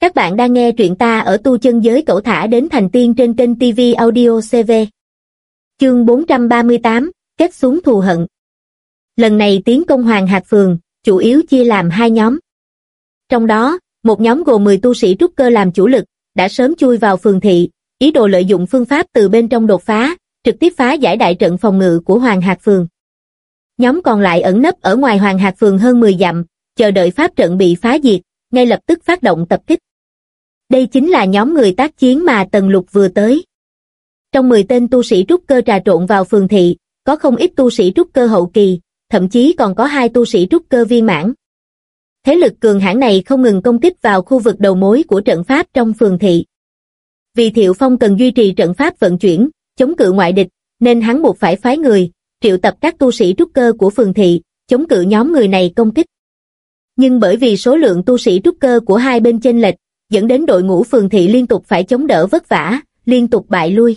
Các bạn đang nghe truyện ta ở tu chân giới cẩu thả đến thành tiên trên kênh TV Audio CV. Chương 438, kết xuống thù hận. Lần này tiến công Hoàng Hạc Phường, chủ yếu chia làm hai nhóm. Trong đó, một nhóm gồm 10 tu sĩ trúc cơ làm chủ lực, đã sớm chui vào phường thị, ý đồ lợi dụng phương pháp từ bên trong đột phá, trực tiếp phá giải đại trận phòng ngự của Hoàng Hạc Phường. Nhóm còn lại ẩn nấp ở ngoài Hoàng Hạc Phường hơn 10 dặm, chờ đợi pháp trận bị phá diệt, ngay lập tức phát động tập kích. Đây chính là nhóm người tác chiến mà Tần Lục vừa tới. Trong 10 tên tu sĩ trúc cơ trà trộn vào phường thị, có không ít tu sĩ trúc cơ hậu kỳ, thậm chí còn có hai tu sĩ trúc cơ viên mãn. Thế lực cường hãn này không ngừng công kích vào khu vực đầu mối của trận pháp trong phường thị. Vì Thiệu Phong cần duy trì trận pháp vận chuyển, chống cự ngoại địch, nên hắn buộc phải phái người, triệu tập các tu sĩ trúc cơ của phường thị, chống cự nhóm người này công kích. Nhưng bởi vì số lượng tu sĩ trúc cơ của hai bên chênh lệch, dẫn đến đội ngũ phường thị liên tục phải chống đỡ vất vả, liên tục bại lui.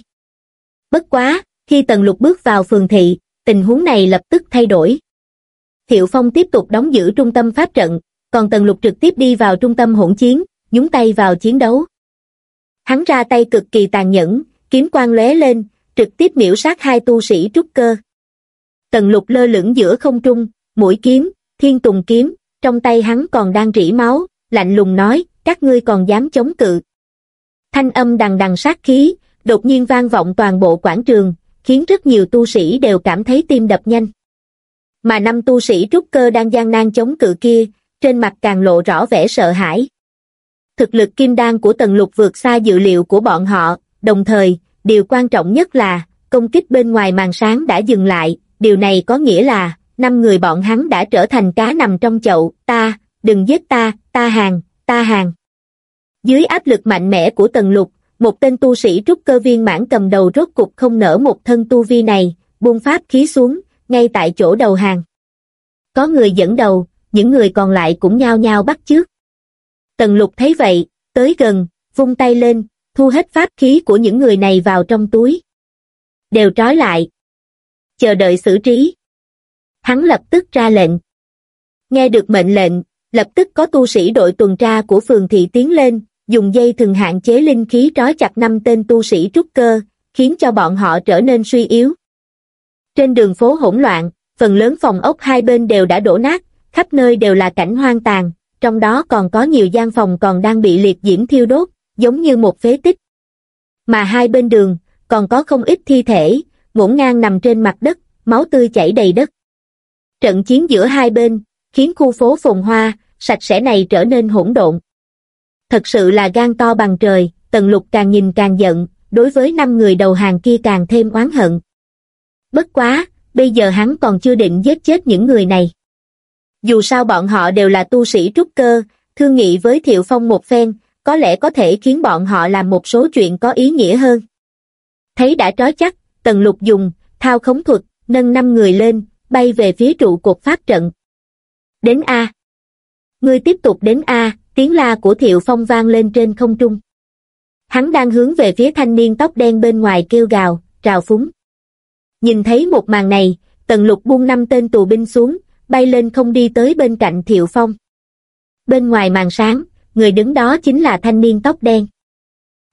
Bất quá, khi Tần Lục bước vào phường thị, tình huống này lập tức thay đổi. Thiệu Phong tiếp tục đóng giữ trung tâm pháp trận, còn Tần Lục trực tiếp đi vào trung tâm hỗn chiến, nhúng tay vào chiến đấu. Hắn ra tay cực kỳ tàn nhẫn, kiếm quang lóe lên, trực tiếp miễu sát hai tu sĩ trúc cơ. Tần Lục lơ lửng giữa không trung, mũi kiếm, thiên tùng kiếm, trong tay hắn còn đang rỉ máu, lạnh lùng nói, các ngươi còn dám chống cự. Thanh âm đằng đằng sát khí, đột nhiên vang vọng toàn bộ quảng trường, khiến rất nhiều tu sĩ đều cảm thấy tim đập nhanh. Mà năm tu sĩ trúc cơ đang gian nan chống cự kia, trên mặt càng lộ rõ vẻ sợ hãi. Thực lực kim đan của tần lục vượt xa dự liệu của bọn họ, đồng thời, điều quan trọng nhất là, công kích bên ngoài màn sáng đã dừng lại, điều này có nghĩa là, năm người bọn hắn đã trở thành cá nằm trong chậu, ta, đừng giết ta, ta hàng, ta hàng. Dưới áp lực mạnh mẽ của tần lục, một tên tu sĩ trúc cơ viên mãn cầm đầu rốt cục không nở một thân tu vi này, buông pháp khí xuống, ngay tại chỗ đầu hàng. Có người dẫn đầu, những người còn lại cũng nhao nhao bắt trước. Tần lục thấy vậy, tới gần, vung tay lên, thu hết pháp khí của những người này vào trong túi. Đều trói lại. Chờ đợi xử trí. Hắn lập tức ra lệnh. Nghe được mệnh lệnh, lập tức có tu sĩ đội tuần tra của phường thị tiến lên, dùng dây thừng hạn chế linh khí trói chặt năm tên tu sĩ trúc cơ, khiến cho bọn họ trở nên suy yếu. Trên đường phố hỗn loạn, phần lớn phòng ốc hai bên đều đã đổ nát, khắp nơi đều là cảnh hoang tàn, trong đó còn có nhiều gian phòng còn đang bị liệt diễm thiêu đốt, giống như một phế tích. Mà hai bên đường, còn có không ít thi thể, ngổn ngang nằm trên mặt đất, máu tươi chảy đầy đất. Trận chiến giữa hai bên, khiến khu phố phồn hoa, sạch sẽ này trở nên hỗn độn. Thật sự là gan to bằng trời, tần lục càng nhìn càng giận, đối với năm người đầu hàng kia càng thêm oán hận. Bất quá, bây giờ hắn còn chưa định giết chết những người này. Dù sao bọn họ đều là tu sĩ trúc cơ, thương nghị với Thiệu Phong một phen, có lẽ có thể khiến bọn họ làm một số chuyện có ý nghĩa hơn. Thấy đã trói chắc, tần lục dùng, thao khống thuật, nâng năm người lên, bay về phía trụ cột pháp trận. Đến A. Ngươi tiếp tục đến A, tiếng la của Thiệu Phong vang lên trên không trung. Hắn đang hướng về phía thanh niên tóc đen bên ngoài kêu gào, trào phúng. Nhìn thấy một màn này, tần lục buông năm tên tù binh xuống, bay lên không đi tới bên cạnh Thiệu Phong. Bên ngoài màn sáng, người đứng đó chính là thanh niên tóc đen.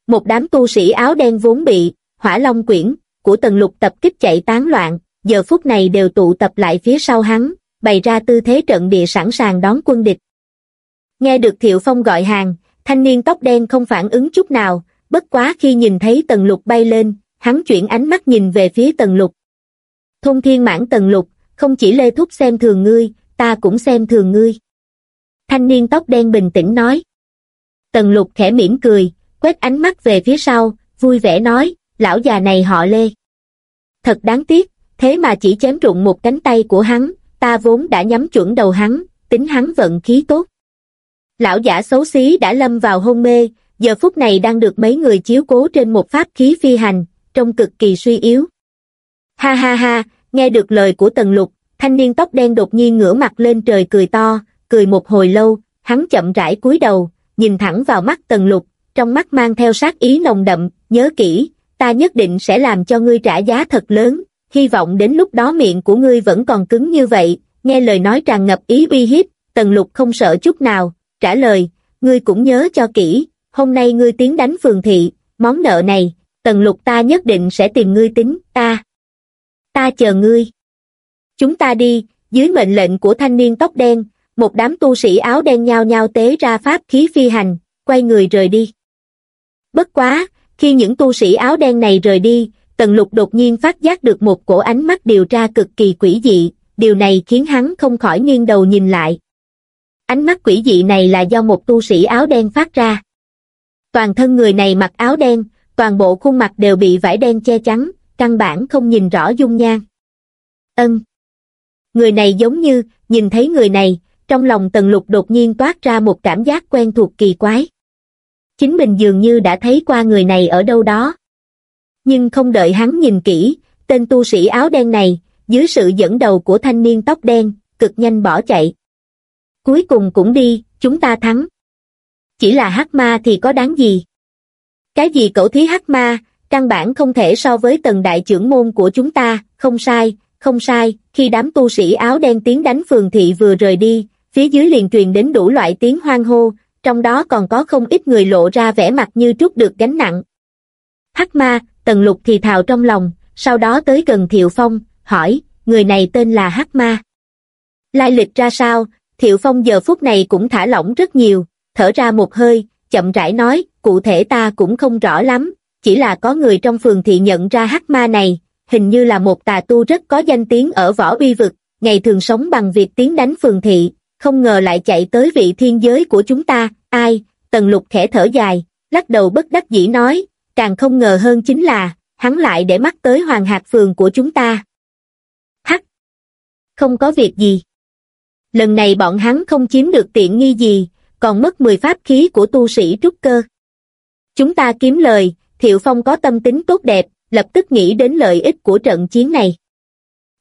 Một đám tu sĩ áo đen vốn bị, hỏa long quyển, của tần lục tập kích chạy tán loạn, giờ phút này đều tụ tập lại phía sau hắn, bày ra tư thế trận địa sẵn sàng đón quân địch. Nghe được Thiệu Phong gọi hàng, thanh niên tóc đen không phản ứng chút nào, bất quá khi nhìn thấy tần lục bay lên, hắn chuyển ánh mắt nhìn về phía tần lục. Thôn thiên mãn tần lục, không chỉ lê thúc xem thường ngươi, ta cũng xem thường ngươi. Thanh niên tóc đen bình tĩnh nói. Tần lục khẽ mỉm cười, quét ánh mắt về phía sau, vui vẻ nói, lão già này họ lê. Thật đáng tiếc, thế mà chỉ chém rụng một cánh tay của hắn, ta vốn đã nhắm chuẩn đầu hắn, tính hắn vận khí tốt. Lão giả xấu xí đã lâm vào hôn mê, giờ phút này đang được mấy người chiếu cố trên một pháp khí phi hành, trông cực kỳ suy yếu. Ha ha ha, nghe được lời của Tần Lục, thanh niên tóc đen đột nhiên ngửa mặt lên trời cười to, cười một hồi lâu, hắn chậm rãi cúi đầu, nhìn thẳng vào mắt Tần Lục, trong mắt mang theo sát ý nồng đậm, nhớ kỹ, ta nhất định sẽ làm cho ngươi trả giá thật lớn, hy vọng đến lúc đó miệng của ngươi vẫn còn cứng như vậy, nghe lời nói tràn ngập ý uy hiếp, Tần Lục không sợ chút nào, trả lời, ngươi cũng nhớ cho kỹ, hôm nay ngươi tiến đánh phường thị, món nợ này, tần lục ta nhất định sẽ tìm ngươi tính, ta. Ta chờ ngươi. Chúng ta đi, dưới mệnh lệnh của thanh niên tóc đen, một đám tu sĩ áo đen nhao nhao tế ra pháp khí phi hành, quay người rời đi. Bất quá, khi những tu sĩ áo đen này rời đi, Tần Lục đột nhiên phát giác được một cổ ánh mắt điều tra cực kỳ quỷ dị, điều này khiến hắn không khỏi nghiêng đầu nhìn lại. Ánh mắt quỷ dị này là do một tu sĩ áo đen phát ra. Toàn thân người này mặc áo đen, toàn bộ khuôn mặt đều bị vải đen che chắn, căn bản không nhìn rõ dung nhan. Ân. Người này giống như, nhìn thấy người này, trong lòng Tần Lục đột nhiên toát ra một cảm giác quen thuộc kỳ quái. Chính mình dường như đã thấy qua người này ở đâu đó. Nhưng không đợi hắn nhìn kỹ, tên tu sĩ áo đen này, dưới sự dẫn đầu của thanh niên tóc đen, cực nhanh bỏ chạy. Cuối cùng cũng đi, chúng ta thắng. Chỉ là hắc ma thì có đáng gì? Cái gì cậu thí hắc ma, căn bản không thể so với Tần đại trưởng môn của chúng ta, không sai, không sai, khi đám tu sĩ áo đen tiến đánh phường thị vừa rời đi, phía dưới liền truyền đến đủ loại tiếng hoang hô, trong đó còn có không ít người lộ ra vẻ mặt như trút được gánh nặng. Hắc ma, tần lục thì thào trong lòng, sau đó tới gần Thiệu Phong, hỏi, người này tên là Hắc ma. Lai lịch ra sao, Thiệu Phong giờ phút này cũng thả lỏng rất nhiều, thở ra một hơi, chậm rãi nói, cụ thể ta cũng không rõ lắm, chỉ là có người trong phường thị nhận ra hắc ma này, hình như là một tà tu rất có danh tiếng ở võ uy vực, ngày thường sống bằng việc tiến đánh phường thị, không ngờ lại chạy tới vị thiên giới của chúng ta, ai, tần lục khẽ thở dài, lắc đầu bất đắc dĩ nói, càng không ngờ hơn chính là, hắn lại để mắt tới hoàng hạt phường của chúng ta. Hắc! Không có việc gì. Lần này bọn hắn không chiếm được tiện nghi gì, còn mất 10 pháp khí của tu sĩ trúc cơ. Chúng ta kiếm lời, Thiệu Phong có tâm tính tốt đẹp, lập tức nghĩ đến lợi ích của trận chiến này.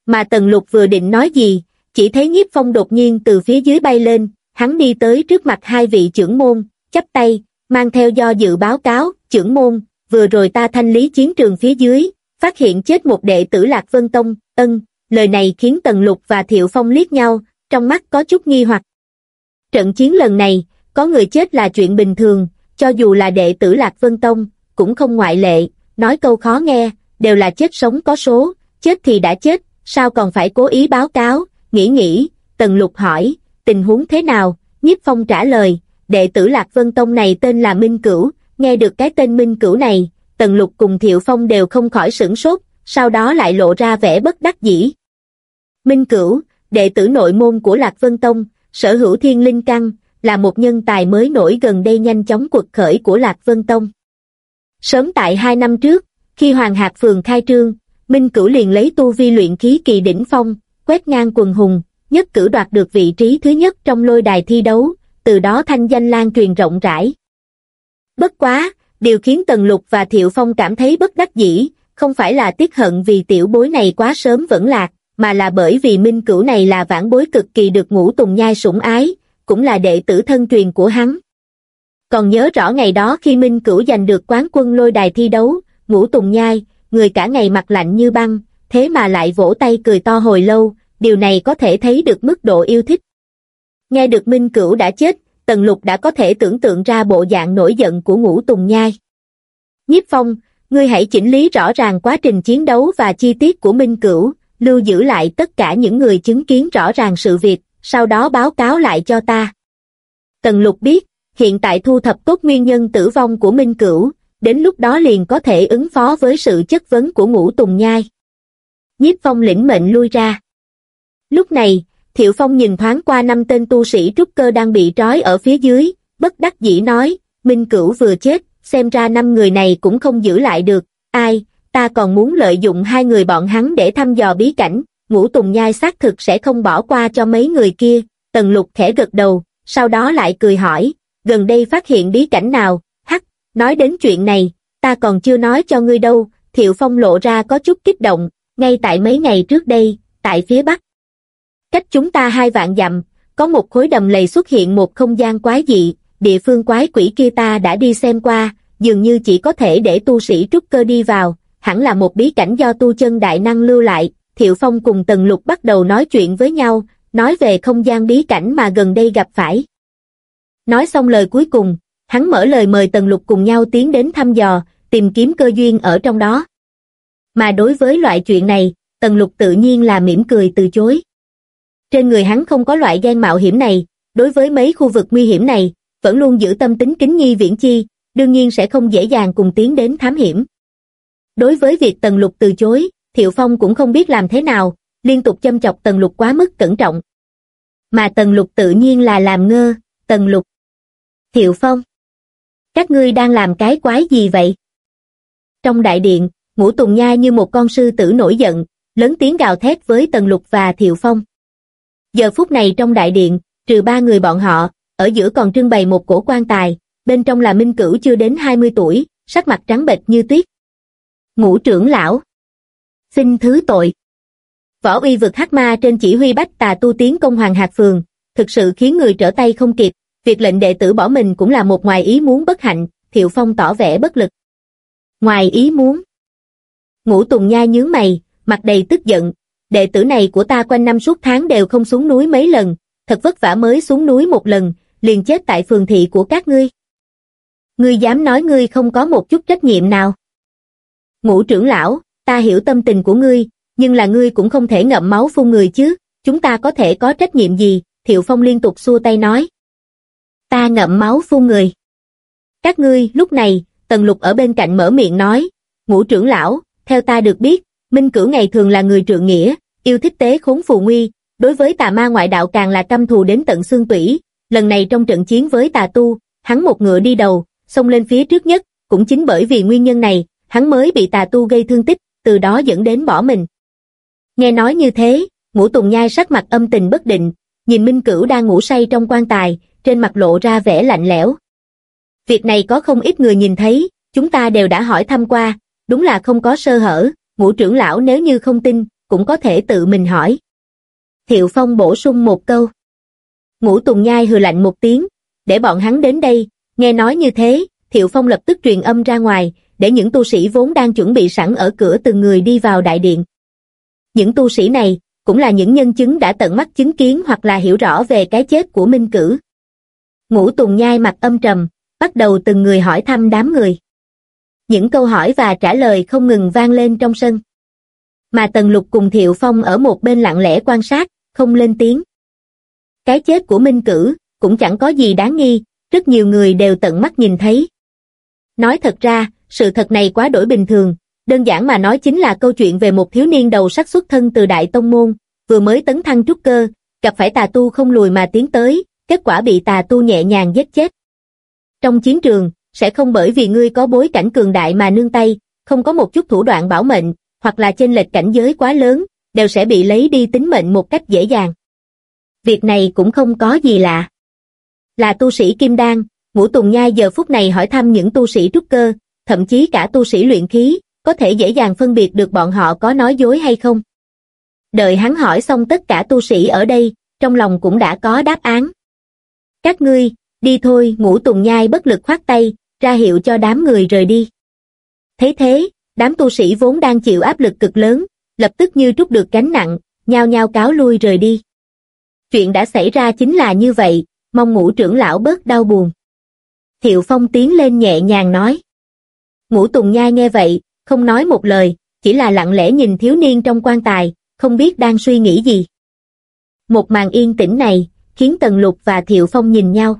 Mà Tần Lục vừa định nói gì, chỉ thấy nhiếp phong đột nhiên từ phía dưới bay lên, hắn đi tới trước mặt hai vị trưởng môn, chắp tay, mang theo do dự báo cáo, trưởng môn, vừa rồi ta thanh lý chiến trường phía dưới, phát hiện chết một đệ tử Lạc Vân Tông, ân, lời này khiến Tần Lục và Thiệu Phong liếc nhau, trong mắt có chút nghi hoặc. Trận chiến lần này, có người chết là chuyện bình thường, cho dù là đệ tử Lạc Vân Tông, cũng không ngoại lệ, nói câu khó nghe, đều là chết sống có số, chết thì đã chết, sao còn phải cố ý báo cáo, nghĩ nghĩ, Tần Lục hỏi, tình huống thế nào, Nhiếp Phong trả lời, đệ tử Lạc Vân Tông này tên là Minh Cửu, nghe được cái tên Minh Cửu này, Tần Lục cùng Thiệu Phong đều không khỏi sửng sốt, sau đó lại lộ ra vẻ bất đắc dĩ. Minh Cửu, đệ tử nội môn của Lạc Vân Tông, sở hữu thiên linh căn, là một nhân tài mới nổi gần đây nhanh chóng cuộc khởi của Lạc Vân Tông. Sớm tại hai năm trước, khi Hoàng Hạc Phường khai trương, Minh Cửu liền lấy tu vi luyện khí kỳ đỉnh phong, quét ngang quần hùng, nhất cử đoạt được vị trí thứ nhất trong lôi đài thi đấu, từ đó thanh danh lan truyền rộng rãi. Bất quá, điều khiến Tần Lục và Thiệu Phong cảm thấy bất đắc dĩ, không phải là tiếc hận vì tiểu bối này quá sớm vẫn lạc, mà là bởi vì Minh Cửu này là vãn bối cực kỳ được ngũ tùng nhai sủng ái, cũng là đệ tử thân truyền của hắn. Còn nhớ rõ ngày đó khi Minh Cửu giành được quán quân lôi đài thi đấu, ngũ tùng nhai, người cả ngày mặt lạnh như băng, thế mà lại vỗ tay cười to hồi lâu, điều này có thể thấy được mức độ yêu thích. Nghe được Minh Cửu đã chết, Tần Lục đã có thể tưởng tượng ra bộ dạng nổi giận của ngũ tùng nhai. Nhiếp Phong, ngươi hãy chỉnh lý rõ ràng quá trình chiến đấu và chi tiết của Minh Cửu, lưu giữ lại tất cả những người chứng kiến rõ ràng sự việc, sau đó báo cáo lại cho ta. Tần lục biết, hiện tại thu thập tốt nguyên nhân tử vong của Minh Cửu, đến lúc đó liền có thể ứng phó với sự chất vấn của ngũ Tùng Nhai. Nhiếp phong lĩnh mệnh lui ra. Lúc này, Thiệu Phong nhìn thoáng qua năm tên tu sĩ trúc cơ đang bị trói ở phía dưới, bất đắc dĩ nói, Minh Cửu vừa chết, xem ra năm người này cũng không giữ lại được, ai, ta còn muốn lợi dụng hai người bọn hắn để thăm dò bí cảnh, ngũ tùng nhai xác thực sẽ không bỏ qua cho mấy người kia, tần lục khẽ gật đầu, sau đó lại cười hỏi, gần đây phát hiện bí cảnh nào, hắc, nói đến chuyện này, ta còn chưa nói cho ngươi đâu, thiệu phong lộ ra có chút kích động, ngay tại mấy ngày trước đây, tại phía bắc. Cách chúng ta hai vạn dặm, có một khối đầm lầy xuất hiện một không gian quái dị, địa phương quái quỷ kia ta đã đi xem qua, dường như chỉ có thể để tu sĩ trúc cơ đi vào, hẳn là một bí cảnh do tu chân đại năng lưu lại, Thiệu Phong cùng Tần Lục bắt đầu nói chuyện với nhau, nói về không gian bí cảnh mà gần đây gặp phải. Nói xong lời cuối cùng, hắn mở lời mời Tần Lục cùng nhau tiến đến thăm dò, tìm kiếm cơ duyên ở trong đó. Mà đối với loại chuyện này, Tần Lục tự nhiên là mỉm cười từ chối. Trên người hắn không có loại gian mạo hiểm này, đối với mấy khu vực nguy hiểm này, vẫn luôn giữ tâm tính kính nhi viễn chi, đương nhiên sẽ không dễ dàng cùng tiến đến thám hiểm. Đối với việc Tần Lục từ chối, Thiệu Phong cũng không biết làm thế nào, liên tục châm chọc Tần Lục quá mức cẩn trọng. Mà Tần Lục tự nhiên là làm ngơ, Tần Lục. Thiệu Phong. Các ngươi đang làm cái quái gì vậy? Trong đại điện, ngũ tùng nha như một con sư tử nổi giận, lớn tiếng gào thét với Tần Lục và Thiệu Phong. Giờ phút này trong đại điện, trừ ba người bọn họ, ở giữa còn trưng bày một cổ quan tài, bên trong là Minh Cửu chưa đến 20 tuổi, sắc mặt trắng bệch như tuyết. Ngũ trưởng lão. Xin thứ tội. Võ uy vực hắc ma trên chỉ huy bách tà tu tiến công hoàng hạt phường, thực sự khiến người trở tay không kịp, việc lệnh đệ tử bỏ mình cũng là một ngoài ý muốn bất hạnh, Thiệu Phong tỏ vẻ bất lực. Ngoài ý muốn. Ngũ Tùng Nha nhướng mày, mặt đầy tức giận, đệ tử này của ta quanh năm suốt tháng đều không xuống núi mấy lần, thật vất vả mới xuống núi một lần, liền chết tại phường thị của các ngươi. Ngươi dám nói ngươi không có một chút trách nhiệm nào. Ngũ trưởng lão, ta hiểu tâm tình của ngươi, nhưng là ngươi cũng không thể ngậm máu phun người chứ, chúng ta có thể có trách nhiệm gì, Thiệu Phong liên tục xua tay nói. Ta ngậm máu phun người. Các ngươi, lúc này, Tần Lục ở bên cạnh mở miệng nói, ngũ trưởng lão, theo ta được biết, Minh Cửu ngày thường là người trượng nghĩa, yêu thích tế khốn phù nguy, đối với tà ma ngoại đạo càng là căm thù đến tận xương tủy, lần này trong trận chiến với tà tu, hắn một ngựa đi đầu, xông lên phía trước nhất, cũng chính bởi vì nguyên nhân này, hắn mới bị tà tu gây thương tích, từ đó dẫn đến bỏ mình. Nghe nói như thế, ngũ tùng nhai sắc mặt âm tình bất định, nhìn Minh Cửu đang ngủ say trong quan tài, trên mặt lộ ra vẻ lạnh lẽo. Việc này có không ít người nhìn thấy, chúng ta đều đã hỏi thăm qua, đúng là không có sơ hở, ngũ trưởng lão nếu như không tin, cũng có thể tự mình hỏi. Thiệu Phong bổ sung một câu. Ngũ Tùng Nhai hừ lạnh một tiếng, để bọn hắn đến đây, nghe nói như thế, Thiệu Phong lập tức truyền âm ra ngoài, để những tu sĩ vốn đang chuẩn bị sẵn ở cửa từng người đi vào đại điện. Những tu sĩ này, cũng là những nhân chứng đã tận mắt chứng kiến hoặc là hiểu rõ về cái chết của Minh Cử. Ngũ Tùng Nhai mặt âm trầm, bắt đầu từng người hỏi thăm đám người. Những câu hỏi và trả lời không ngừng vang lên trong sân. Mà Tần Lục cùng Thiệu Phong ở một bên lặng lẽ quan sát, không lên tiếng. Cái chết của Minh Cử, cũng chẳng có gì đáng nghi, rất nhiều người đều tận mắt nhìn thấy. Nói thật ra, sự thật này quá đổi bình thường, đơn giản mà nói chính là câu chuyện về một thiếu niên đầu sắc xuất thân từ Đại Tông Môn, vừa mới tấn thăng trúc cơ, gặp phải tà tu không lùi mà tiến tới, kết quả bị tà tu nhẹ nhàng giết chết. Trong chiến trường, sẽ không bởi vì ngươi có bối cảnh cường đại mà nương tay, không có một chút thủ đoạn bảo mệnh, hoặc là trên lệch cảnh giới quá lớn, đều sẽ bị lấy đi tính mệnh một cách dễ dàng. Việc này cũng không có gì lạ. Là tu sĩ Kim Đan, Ngũ Tùng nha giờ phút này hỏi thăm những tu sĩ trúc cơ, thậm chí cả tu sĩ luyện khí, có thể dễ dàng phân biệt được bọn họ có nói dối hay không. Đợi hắn hỏi xong tất cả tu sĩ ở đây, trong lòng cũng đã có đáp án. Các ngươi, đi thôi, ngũ tùng nhai bất lực khoát tay, ra hiệu cho đám người rời đi. Thế thế, đám tu sĩ vốn đang chịu áp lực cực lớn, lập tức như trút được gánh nặng, nhao nhao cáo lui rời đi. Chuyện đã xảy ra chính là như vậy, mong ngũ trưởng lão bớt đau buồn. Thiệu Phong tiến lên nhẹ nhàng nói. Ngũ Tùng Nhai nghe vậy, không nói một lời, chỉ là lặng lẽ nhìn thiếu niên trong quan tài, không biết đang suy nghĩ gì. Một màn yên tĩnh này, khiến Tần Lục và Thiệu Phong nhìn nhau.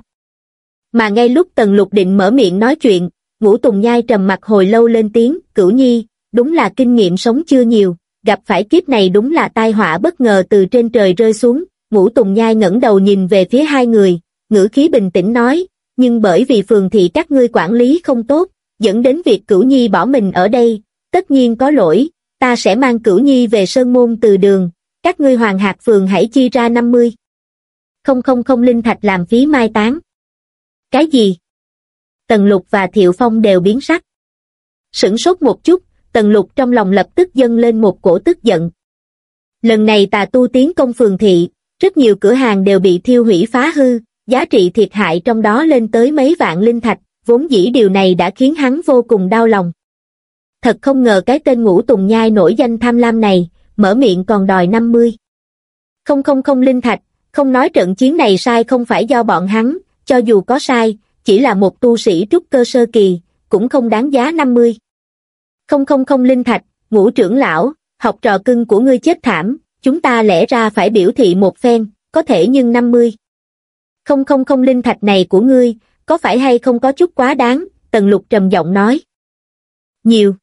Mà ngay lúc Tần Lục định mở miệng nói chuyện, Ngũ Tùng Nhai trầm mặt hồi lâu lên tiếng, cửu nhi, đúng là kinh nghiệm sống chưa nhiều, gặp phải kiếp này đúng là tai họa bất ngờ từ trên trời rơi xuống, Ngũ Tùng Nhai ngẩng đầu nhìn về phía hai người, ngữ khí bình tĩnh nói, nhưng bởi vì phường thị các ngươi quản lý không tốt, dẫn đến việc cửu nhi bỏ mình ở đây, tất nhiên có lỗi, ta sẽ mang cửu nhi về sơn môn từ đường, các ngươi hoàng hạt phường hãy chi ra 50. Không không không linh thạch làm phí mai táng. Cái gì? Tần lục và thiệu phong đều biến sắc. Sửng sốt một chút, tần lục trong lòng lập tức dâng lên một cổ tức giận. Lần này tà tu tiến công phường thị, rất nhiều cửa hàng đều bị thiêu hủy phá hư, giá trị thiệt hại trong đó lên tới mấy vạn linh thạch, vốn dĩ điều này đã khiến hắn vô cùng đau lòng. Thật không ngờ cái tên ngũ tùng nhai nổi danh tham lam này, mở miệng còn đòi 50. Không không không linh thạch, không nói trận chiến này sai không phải do bọn hắn, cho dù có sai, chỉ là một tu sĩ trúc cơ sơ kỳ, cũng không đáng giá 50. Không không không linh thạch, ngũ trưởng lão, học trò cưng của ngươi chết thảm, chúng ta lẽ ra phải biểu thị một phen, có thể nhưng 50. Không không không linh thạch này của ngươi, có phải hay không có chút quá đáng, tần lục trầm giọng nói. Nhiều.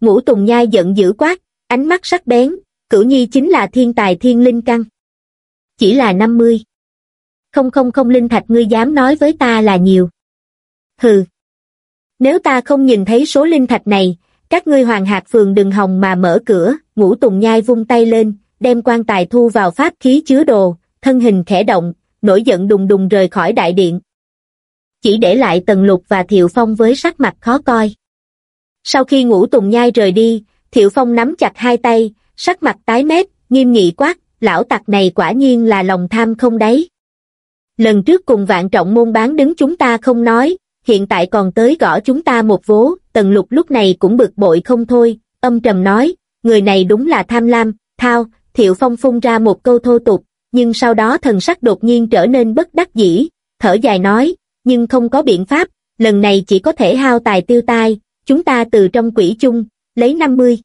Ngũ Tùng Nhai giận dữ quát, ánh mắt sắc bén, cửu nhi chính là thiên tài thiên linh căn. Chỉ là 50. Không không không linh thạch ngươi dám nói với ta là nhiều. Hừ. Nếu ta không nhìn thấy số linh thạch này, các ngươi hoàng hạt phường đừng hòng mà mở cửa, ngũ tùng nhai vung tay lên, đem quan tài thu vào pháp khí chứa đồ, thân hình khẽ động, nổi giận đùng đùng rời khỏi đại điện. Chỉ để lại Tần Lục và Thiệu Phong với sắc mặt khó coi. Sau khi ngũ tùng nhai rời đi, Thiệu Phong nắm chặt hai tay, sắc mặt tái mét, nghiêm nghị quát, lão tặc này quả nhiên là lòng tham không đấy. Lần trước cùng vạn trọng môn bán đứng chúng ta không nói, hiện tại còn tới gõ chúng ta một vố, tần lục lúc này cũng bực bội không thôi, âm trầm nói, người này đúng là tham lam, thao, thiệu phong phun ra một câu thô tục, nhưng sau đó thần sắc đột nhiên trở nên bất đắc dĩ, thở dài nói, nhưng không có biện pháp, lần này chỉ có thể hao tài tiêu tai, chúng ta từ trong quỹ chung, lấy 50.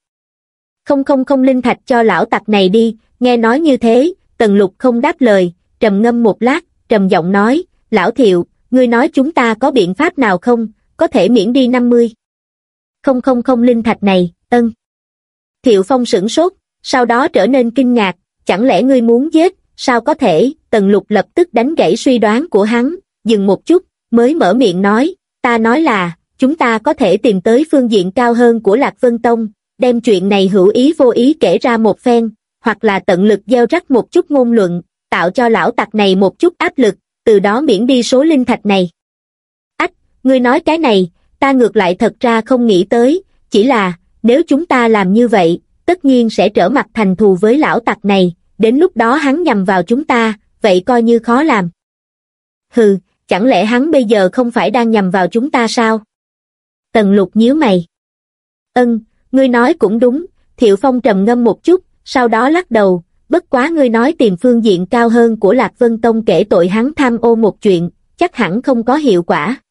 Không không không linh thạch cho lão tặc này đi, nghe nói như thế, tần lục không đáp lời, trầm ngâm một lát, trầm giọng nói, lão thiệu, ngươi nói chúng ta có biện pháp nào không, có thể miễn đi 50. Không không không linh thạch này, ân. Thiệu Phong sửng sốt, sau đó trở nên kinh ngạc, chẳng lẽ ngươi muốn giết, sao có thể, tần lục lập tức đánh gãy suy đoán của hắn, dừng một chút, mới mở miệng nói, ta nói là, chúng ta có thể tìm tới phương diện cao hơn của Lạc Vân Tông, đem chuyện này hữu ý vô ý kể ra một phen, hoặc là tận lực gieo rắc một chút ngôn luận, tạo cho lão tặc này một chút áp lực, từ đó miễn đi số linh thạch này. Ách, ngươi nói cái này, ta ngược lại thật ra không nghĩ tới, chỉ là, nếu chúng ta làm như vậy, tất nhiên sẽ trở mặt thành thù với lão tặc này, đến lúc đó hắn nhằm vào chúng ta, vậy coi như khó làm. Hừ, chẳng lẽ hắn bây giờ không phải đang nhằm vào chúng ta sao? Tần lục nhíu mày. Ân, ngươi nói cũng đúng, Thiệu Phong trầm ngâm một chút, sau đó lắc đầu, bất quá ngươi nói tìm phương diện cao hơn của Lạc Vân Tông kể tội hắn tham ô một chuyện, chắc hẳn không có hiệu quả.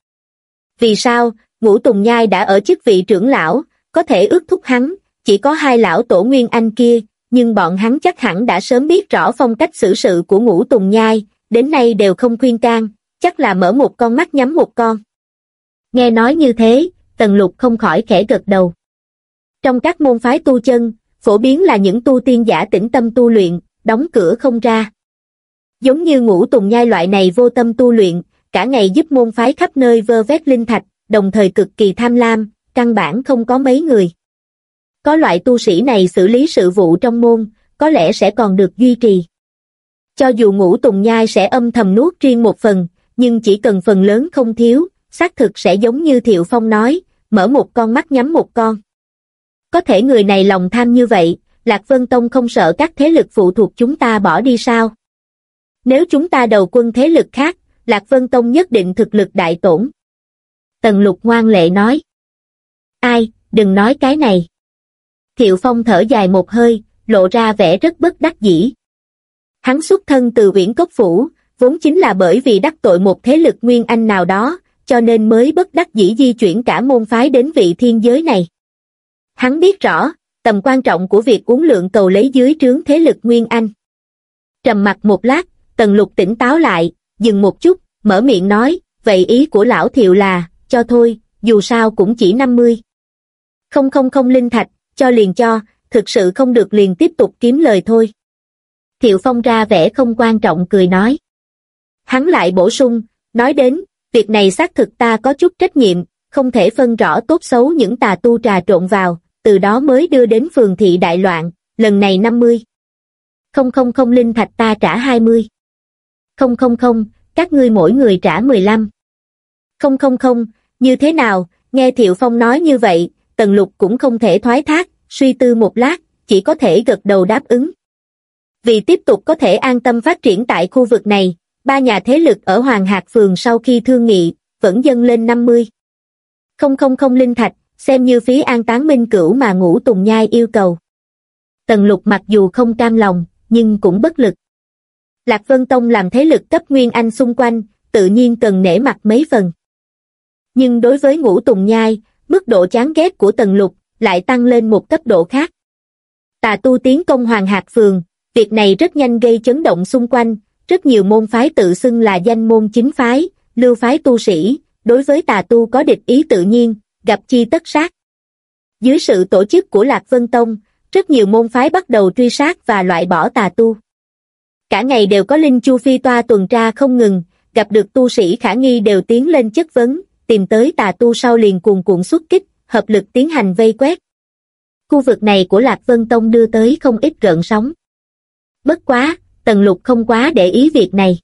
Vì sao, Ngũ Tùng Nhai đã ở chức vị trưởng lão, có thể ước thúc hắn, chỉ có hai lão tổ Nguyên Anh kia, nhưng bọn hắn chắc hẳn đã sớm biết rõ phong cách xử sự của Ngũ Tùng Nhai, đến nay đều không khuyên can, chắc là mở một con mắt nhắm một con. Nghe nói như thế, Tần Lục không khỏi khẽ gật đầu. Trong các môn phái tu chân, phổ biến là những tu tiên giả tĩnh tâm tu luyện, đóng cửa không ra. Giống như ngũ tùng nhai loại này vô tâm tu luyện, cả ngày giúp môn phái khắp nơi vơ vét linh thạch, đồng thời cực kỳ tham lam, căn bản không có mấy người. Có loại tu sĩ này xử lý sự vụ trong môn, có lẽ sẽ còn được duy trì. Cho dù ngũ tùng nhai sẽ âm thầm nuốt riêng một phần, nhưng chỉ cần phần lớn không thiếu, xác thực sẽ giống như Thiệu Phong nói, mở một con mắt nhắm một con. Có thể người này lòng tham như vậy, Lạc Vân Tông không sợ các thế lực phụ thuộc chúng ta bỏ đi sao? Nếu chúng ta đầu quân thế lực khác, Lạc Vân Tông nhất định thực lực đại tổn. Tần lục ngoan lệ nói. Ai, đừng nói cái này. Thiệu Phong thở dài một hơi, lộ ra vẻ rất bất đắc dĩ. Hắn xuất thân từ viễn Cốc Phủ, vốn chính là bởi vì đắc tội một thế lực nguyên anh nào đó, cho nên mới bất đắc dĩ di chuyển cả môn phái đến vị thiên giới này. Hắn biết rõ, tầm quan trọng của việc uống lượng cầu lấy dưới trướng thế lực Nguyên Anh. Trầm mặt một lát, Tần Lục tỉnh táo lại, dừng một chút, mở miệng nói, vậy ý của lão thiệu là, cho thôi, dù sao cũng chỉ 50. Không không không linh thạch, cho liền cho, thực sự không được liền tiếp tục kiếm lời thôi. Thiệu Phong ra vẻ không quan trọng cười nói. Hắn lại bổ sung, nói đến, việc này xác thực ta có chút trách nhiệm, không thể phân rõ tốt xấu những tà tu trà trộn vào, từ đó mới đưa đến phường thị đại loạn, lần này 50. Không không không linh thạch ta trả 20. Không không không, các ngươi mỗi người trả 15. Không không không, như thế nào, nghe Thiệu Phong nói như vậy, Tần Lục cũng không thể thoái thác, suy tư một lát, chỉ có thể gật đầu đáp ứng. Vì tiếp tục có thể an tâm phát triển tại khu vực này, ba nhà thế lực ở Hoàng Hạc Phường sau khi thương nghị, vẫn dâng lên 50. Không không không linh thạch, xem như phí an táng minh cửu mà ngũ tùng nhai yêu cầu. Tần lục mặc dù không cam lòng, nhưng cũng bất lực. Lạc Vân Tông làm thế lực cấp Nguyên Anh xung quanh, tự nhiên cần nể mặt mấy phần. Nhưng đối với ngũ tùng nhai, mức độ chán ghét của tần lục lại tăng lên một cấp độ khác. Tà tu tiến công Hoàng Hạc Phường, việc này rất nhanh gây chấn động xung quanh, rất nhiều môn phái tự xưng là danh môn chính phái, lưu phái tu sĩ, đối với tà tu có địch ý tự nhiên, gặp chi tất sát. Dưới sự tổ chức của Lạc Vân Tông, rất nhiều môn phái bắt đầu truy sát và loại bỏ tà tu. Cả ngày đều có Linh Chu Phi toa tuần tra không ngừng, gặp được tu sĩ khả nghi đều tiến lên chất vấn, tìm tới tà tu sau liền cuồn cuộn xuất kích, hợp lực tiến hành vây quét. Khu vực này của Lạc Vân Tông đưa tới không ít gợn sóng. Bất quá, Tần Lục không quá để ý việc này.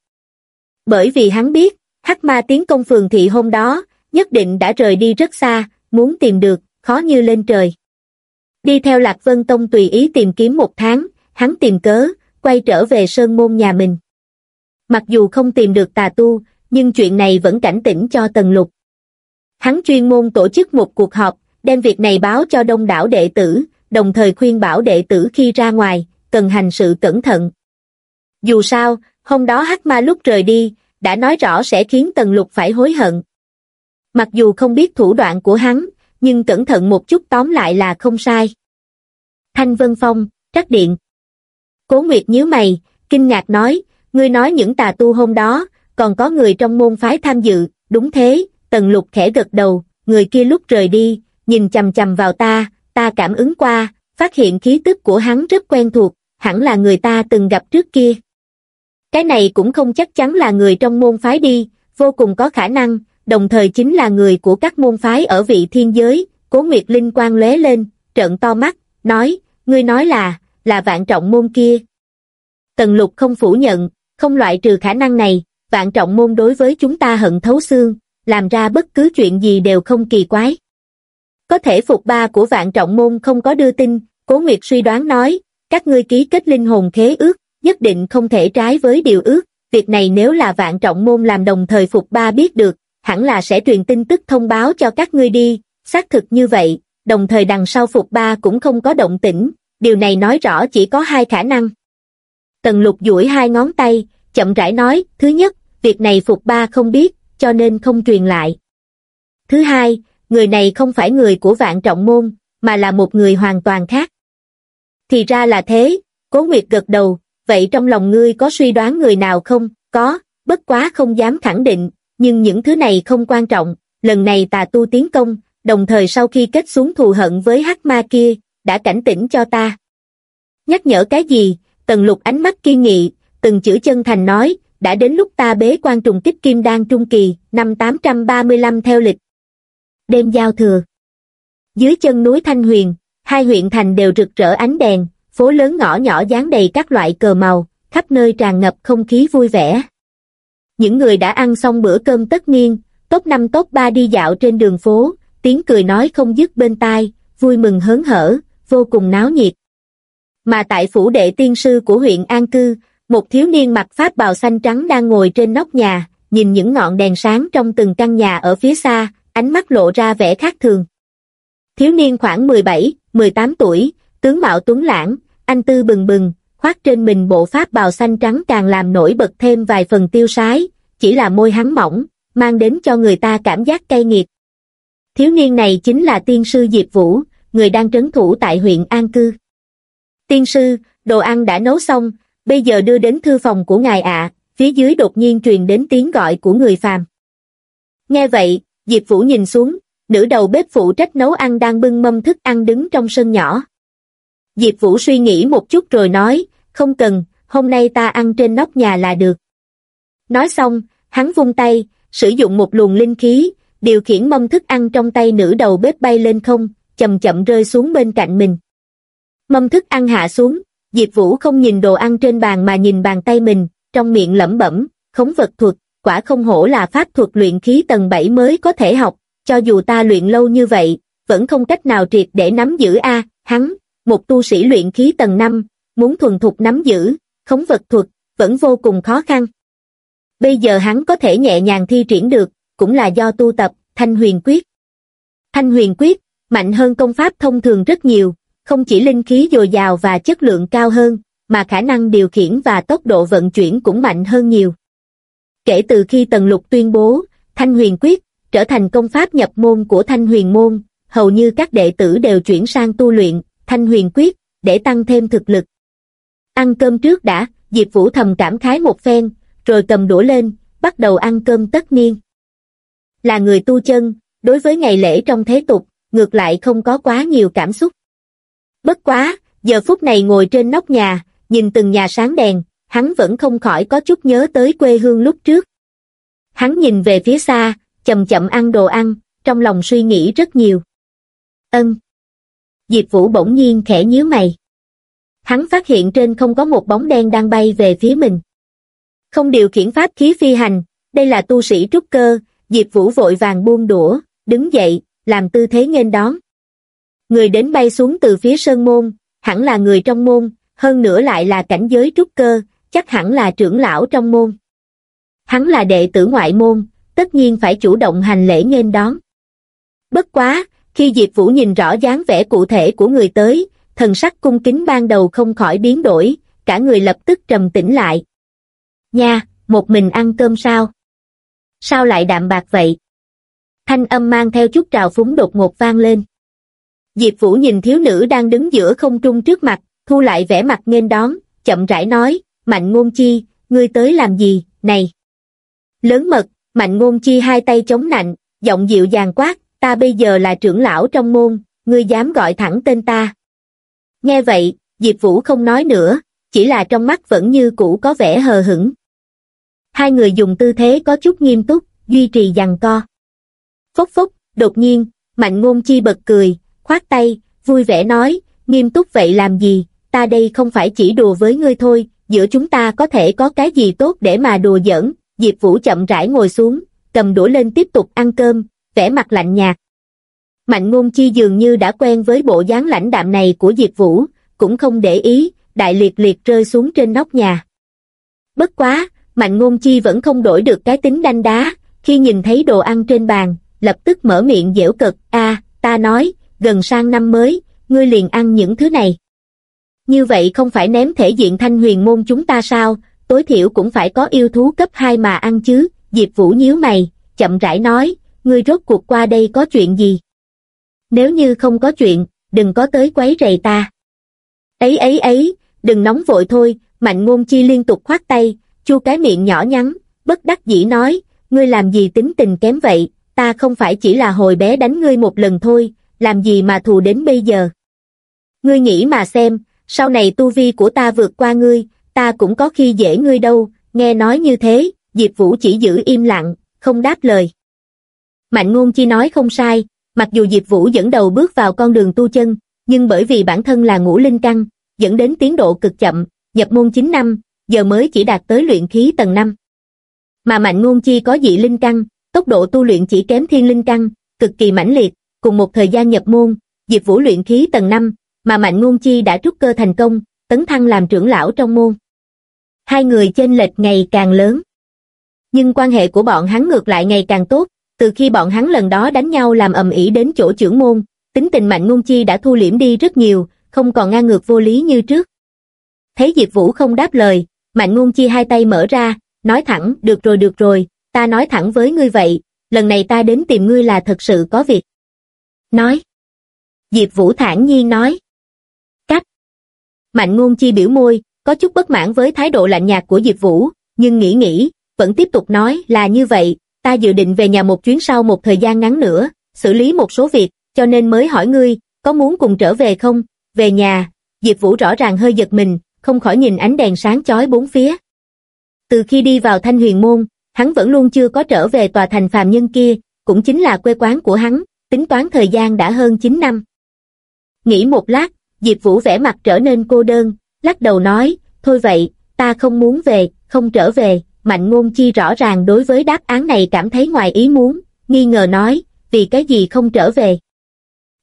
Bởi vì hắn biết, hắc ma tiến công phường thị hôm đó, nhất định đã rời đi rất xa, muốn tìm được, khó như lên trời. Đi theo Lạc Vân Tông tùy ý tìm kiếm một tháng, hắn tìm cớ, quay trở về sơn môn nhà mình. Mặc dù không tìm được tà tu, nhưng chuyện này vẫn cảnh tỉnh cho Tần Lục. Hắn chuyên môn tổ chức một cuộc họp, đem việc này báo cho đông đảo đệ tử, đồng thời khuyên bảo đệ tử khi ra ngoài, cần hành sự cẩn thận. Dù sao, hôm đó hắc ma lúc rời đi, đã nói rõ sẽ khiến Tần Lục phải hối hận. Mặc dù không biết thủ đoạn của hắn, nhưng cẩn thận một chút tóm lại là không sai. Thanh Vân Phong, Trắc Điện Cố Nguyệt nhíu mày, kinh ngạc nói, ngươi nói những tà tu hôm đó, còn có người trong môn phái tham dự, đúng thế, Tần Lục khẽ gật đầu, người kia lúc rời đi, nhìn chầm chầm vào ta, ta cảm ứng qua, phát hiện khí tức của hắn rất quen thuộc, hẳn là người ta từng gặp trước kia. Cái này cũng không chắc chắn là người trong môn phái đi, vô cùng có khả năng, đồng thời chính là người của các môn phái ở vị thiên giới, cố Nguyệt Linh quang lóe lên, trợn to mắt, nói, ngươi nói là, là vạn trọng môn kia. Tần lục không phủ nhận, không loại trừ khả năng này, vạn trọng môn đối với chúng ta hận thấu xương, làm ra bất cứ chuyện gì đều không kỳ quái. Có thể phục ba của vạn trọng môn không có đưa tin, Cố Nguyệt suy đoán nói, các ngươi ký kết linh hồn khế ước, nhất định không thể trái với điều ước, việc này nếu là vạn trọng môn làm đồng thời phục ba biết được, hẳn là sẽ truyền tin tức thông báo cho các ngươi đi, xác thực như vậy, đồng thời đằng sau phục ba cũng không có động tĩnh, điều này nói rõ chỉ có hai khả năng. Tần lục duỗi hai ngón tay, chậm rãi nói, thứ nhất, việc này phục ba không biết, cho nên không truyền lại. Thứ hai, người này không phải người của vạn trọng môn, mà là một người hoàn toàn khác. Thì ra là thế, Cố Nguyệt gật đầu, vậy trong lòng ngươi có suy đoán người nào không? Có, bất quá không dám khẳng định, nhưng những thứ này không quan trọng, lần này tà tu tiến công, đồng thời sau khi kết xuống thù hận với hắc ma kia, đã cảnh tỉnh cho ta. Nhắc nhở cái gì? Tần lục ánh mắt kiên nghị, từng chữ chân thành nói, đã đến lúc ta bế quan trùng kích kim đan trung kỳ, năm 835 theo lịch. Đêm giao thừa. Dưới chân núi Thanh Huyền, hai huyện thành đều rực rỡ ánh đèn, phố lớn ngõ nhỏ dán đầy các loại cờ màu, khắp nơi tràn ngập không khí vui vẻ. Những người đã ăn xong bữa cơm tất niên, top năm top ba đi dạo trên đường phố, tiếng cười nói không dứt bên tai, vui mừng hớn hở, vô cùng náo nhiệt. Mà tại phủ đệ tiên sư của huyện An Cư, một thiếu niên mặc pháp bào xanh trắng đang ngồi trên nóc nhà, nhìn những ngọn đèn sáng trong từng căn nhà ở phía xa, ánh mắt lộ ra vẻ khác thường. Thiếu niên khoảng 17, 18 tuổi, tướng mạo tuấn lãng, anh tư bừng bừng, khoác trên mình bộ pháp bào xanh trắng càng làm nổi bật thêm vài phần tiêu sái, chỉ là môi hắn mỏng, mang đến cho người ta cảm giác cay nghiệt. Thiếu niên này chính là tiên sư Diệp Vũ, người đang trấn thủ tại huyện An Cư. Tiên sư, đồ ăn đã nấu xong, bây giờ đưa đến thư phòng của ngài ạ, phía dưới đột nhiên truyền đến tiếng gọi của người phàm. Nghe vậy, Diệp Vũ nhìn xuống, nữ đầu bếp phụ trách nấu ăn đang bưng mâm thức ăn đứng trong sân nhỏ. Diệp Vũ suy nghĩ một chút rồi nói, không cần, hôm nay ta ăn trên nóc nhà là được. Nói xong, hắn vung tay, sử dụng một luồng linh khí, điều khiển mâm thức ăn trong tay nữ đầu bếp bay lên không, chậm chậm rơi xuống bên cạnh mình. Mâm thức ăn hạ xuống, Diệp Vũ không nhìn đồ ăn trên bàn mà nhìn bàn tay mình, trong miệng lẩm bẩm, khống vật thuật, quả không hổ là pháp thuật luyện khí tầng 7 mới có thể học, cho dù ta luyện lâu như vậy, vẫn không cách nào triệt để nắm giữ a hắn, một tu sĩ luyện khí tầng 5, muốn thuần thục nắm giữ, khống vật thuật, vẫn vô cùng khó khăn. Bây giờ hắn có thể nhẹ nhàng thi triển được, cũng là do tu tập, thanh huyền quyết. Thanh huyền quyết, mạnh hơn công pháp thông thường rất nhiều, không chỉ linh khí dồi dào và chất lượng cao hơn, mà khả năng điều khiển và tốc độ vận chuyển cũng mạnh hơn nhiều. Kể từ khi Tần Lục tuyên bố, Thanh Huyền Quyết, trở thành công pháp nhập môn của Thanh Huyền Môn, hầu như các đệ tử đều chuyển sang tu luyện, Thanh Huyền Quyết, để tăng thêm thực lực. Ăn cơm trước đã, Diệp Vũ thầm cảm khái một phen, rồi cầm đũa lên, bắt đầu ăn cơm tất niên. Là người tu chân, đối với ngày lễ trong thế tục, ngược lại không có quá nhiều cảm xúc. Bất quá, giờ phút này ngồi trên nóc nhà, nhìn từng nhà sáng đèn, hắn vẫn không khỏi có chút nhớ tới quê hương lúc trước. Hắn nhìn về phía xa, chậm chậm ăn đồ ăn, trong lòng suy nghĩ rất nhiều. Ân. Diệp Vũ bỗng nhiên khẽ nhíu mày. Hắn phát hiện trên không có một bóng đen đang bay về phía mình. Không điều khiển pháp khí phi hành, đây là tu sĩ trúc cơ, Diệp Vũ vội vàng buông đũa, đứng dậy, làm tư thế nghênh đón. Người đến bay xuống từ phía sơn môn, hẳn là người trong môn, hơn nữa lại là cảnh giới trúc cơ, chắc hẳn là trưởng lão trong môn. Hắn là đệ tử ngoại môn, tất nhiên phải chủ động hành lễ nghênh đón. Bất quá, khi Diệp Vũ nhìn rõ dáng vẻ cụ thể của người tới, thần sắc cung kính ban đầu không khỏi biến đổi, cả người lập tức trầm tĩnh lại. Nha, một mình ăn cơm sao? Sao lại đạm bạc vậy? Thanh âm mang theo chút trào phúng đột ngột vang lên. Diệp Vũ nhìn thiếu nữ đang đứng giữa không trung trước mặt, thu lại vẻ mặt nghênh đón, chậm rãi nói, Mạnh Ngôn Chi, ngươi tới làm gì, này? Lớn mật, Mạnh Ngôn Chi hai tay chống nạnh, giọng dịu dàng quát, ta bây giờ là trưởng lão trong môn, ngươi dám gọi thẳng tên ta. Nghe vậy, Diệp Vũ không nói nữa, chỉ là trong mắt vẫn như cũ có vẻ hờ hững. Hai người dùng tư thế có chút nghiêm túc, duy trì giằng co. Phốc phốc, đột nhiên, Mạnh Ngôn Chi bật cười, khoát tay, vui vẻ nói, nghiêm túc vậy làm gì, ta đây không phải chỉ đùa với ngươi thôi, giữa chúng ta có thể có cái gì tốt để mà đùa giỡn, Diệp Vũ chậm rãi ngồi xuống, cầm đũa lên tiếp tục ăn cơm, vẻ mặt lạnh nhạt. Mạnh ngôn chi dường như đã quen với bộ dáng lãnh đạm này của Diệp Vũ, cũng không để ý, đại liệt liệt rơi xuống trên nóc nhà. Bất quá, Mạnh ngôn chi vẫn không đổi được cái tính đanh đá, khi nhìn thấy đồ ăn trên bàn, lập tức mở miệng dễu cực, a ta nói, gần sang năm mới, ngươi liền ăn những thứ này. Như vậy không phải ném thể diện thanh huyền môn chúng ta sao, tối thiểu cũng phải có yêu thú cấp 2 mà ăn chứ, Diệp Vũ nhíu mày, chậm rãi nói, ngươi rốt cuộc qua đây có chuyện gì? Nếu như không có chuyện, đừng có tới quấy rầy ta. Ấy ấy ấy, đừng nóng vội thôi, mạnh ngôn chi liên tục khoát tay, chu cái miệng nhỏ nhắn, bất đắc dĩ nói, ngươi làm gì tính tình kém vậy, ta không phải chỉ là hồi bé đánh ngươi một lần thôi, làm gì mà thù đến bây giờ. Ngươi nghĩ mà xem, sau này tu vi của ta vượt qua ngươi, ta cũng có khi dễ ngươi đâu, nghe nói như thế, Diệp Vũ chỉ giữ im lặng, không đáp lời. Mạnh ngôn chi nói không sai, mặc dù Diệp Vũ dẫn đầu bước vào con đường tu chân, nhưng bởi vì bản thân là ngũ linh căn, dẫn đến tiến độ cực chậm, nhập môn 9 năm, giờ mới chỉ đạt tới luyện khí tầng 5. Mà Mạnh ngôn chi có dị linh căn, tốc độ tu luyện chỉ kém thiên linh căn, cực kỳ mãnh liệt, cùng một thời gian nhập môn, Diệp Vũ luyện khí tầng 5, mà Mạnh ngôn chi đã trúc cơ thành công, tấn thăng làm trưởng lão trong môn. Hai người chênh lệch ngày càng lớn. Nhưng quan hệ của bọn hắn ngược lại ngày càng tốt, từ khi bọn hắn lần đó đánh nhau làm ầm ĩ đến chỗ trưởng môn, tính tình Mạnh Ngôn Chi đã thu liễm đi rất nhiều, không còn ngang ngược vô lý như trước. Thấy Diệp Vũ không đáp lời, Mạnh Ngôn Chi hai tay mở ra, nói thẳng, được rồi được rồi, ta nói thẳng với ngươi vậy, lần này ta đến tìm ngươi là thật sự có việc. Nói. Diệp Vũ thản nhiên nói. Cách. Mạnh Ngôn Chi biểu môi, có chút bất mãn với thái độ lạnh nhạt của Diệp Vũ, nhưng nghĩ nghĩ, vẫn tiếp tục nói là như vậy, ta dự định về nhà một chuyến sau một thời gian ngắn nữa, xử lý một số việc, cho nên mới hỏi ngươi, có muốn cùng trở về không? Về nhà, Diệp Vũ rõ ràng hơi giật mình, không khỏi nhìn ánh đèn sáng chói bốn phía. Từ khi đi vào Thanh Huyền Môn, hắn vẫn luôn chưa có trở về tòa thành phàm nhân kia, cũng chính là quê quán của hắn, tính toán thời gian đã hơn 9 năm. Nghĩ một lát, Diệp Vũ vẻ mặt trở nên cô đơn, lắc đầu nói, thôi vậy, ta không muốn về, không trở về, Mạnh Ngôn Chi rõ ràng đối với đáp án này cảm thấy ngoài ý muốn, nghi ngờ nói, vì cái gì không trở về.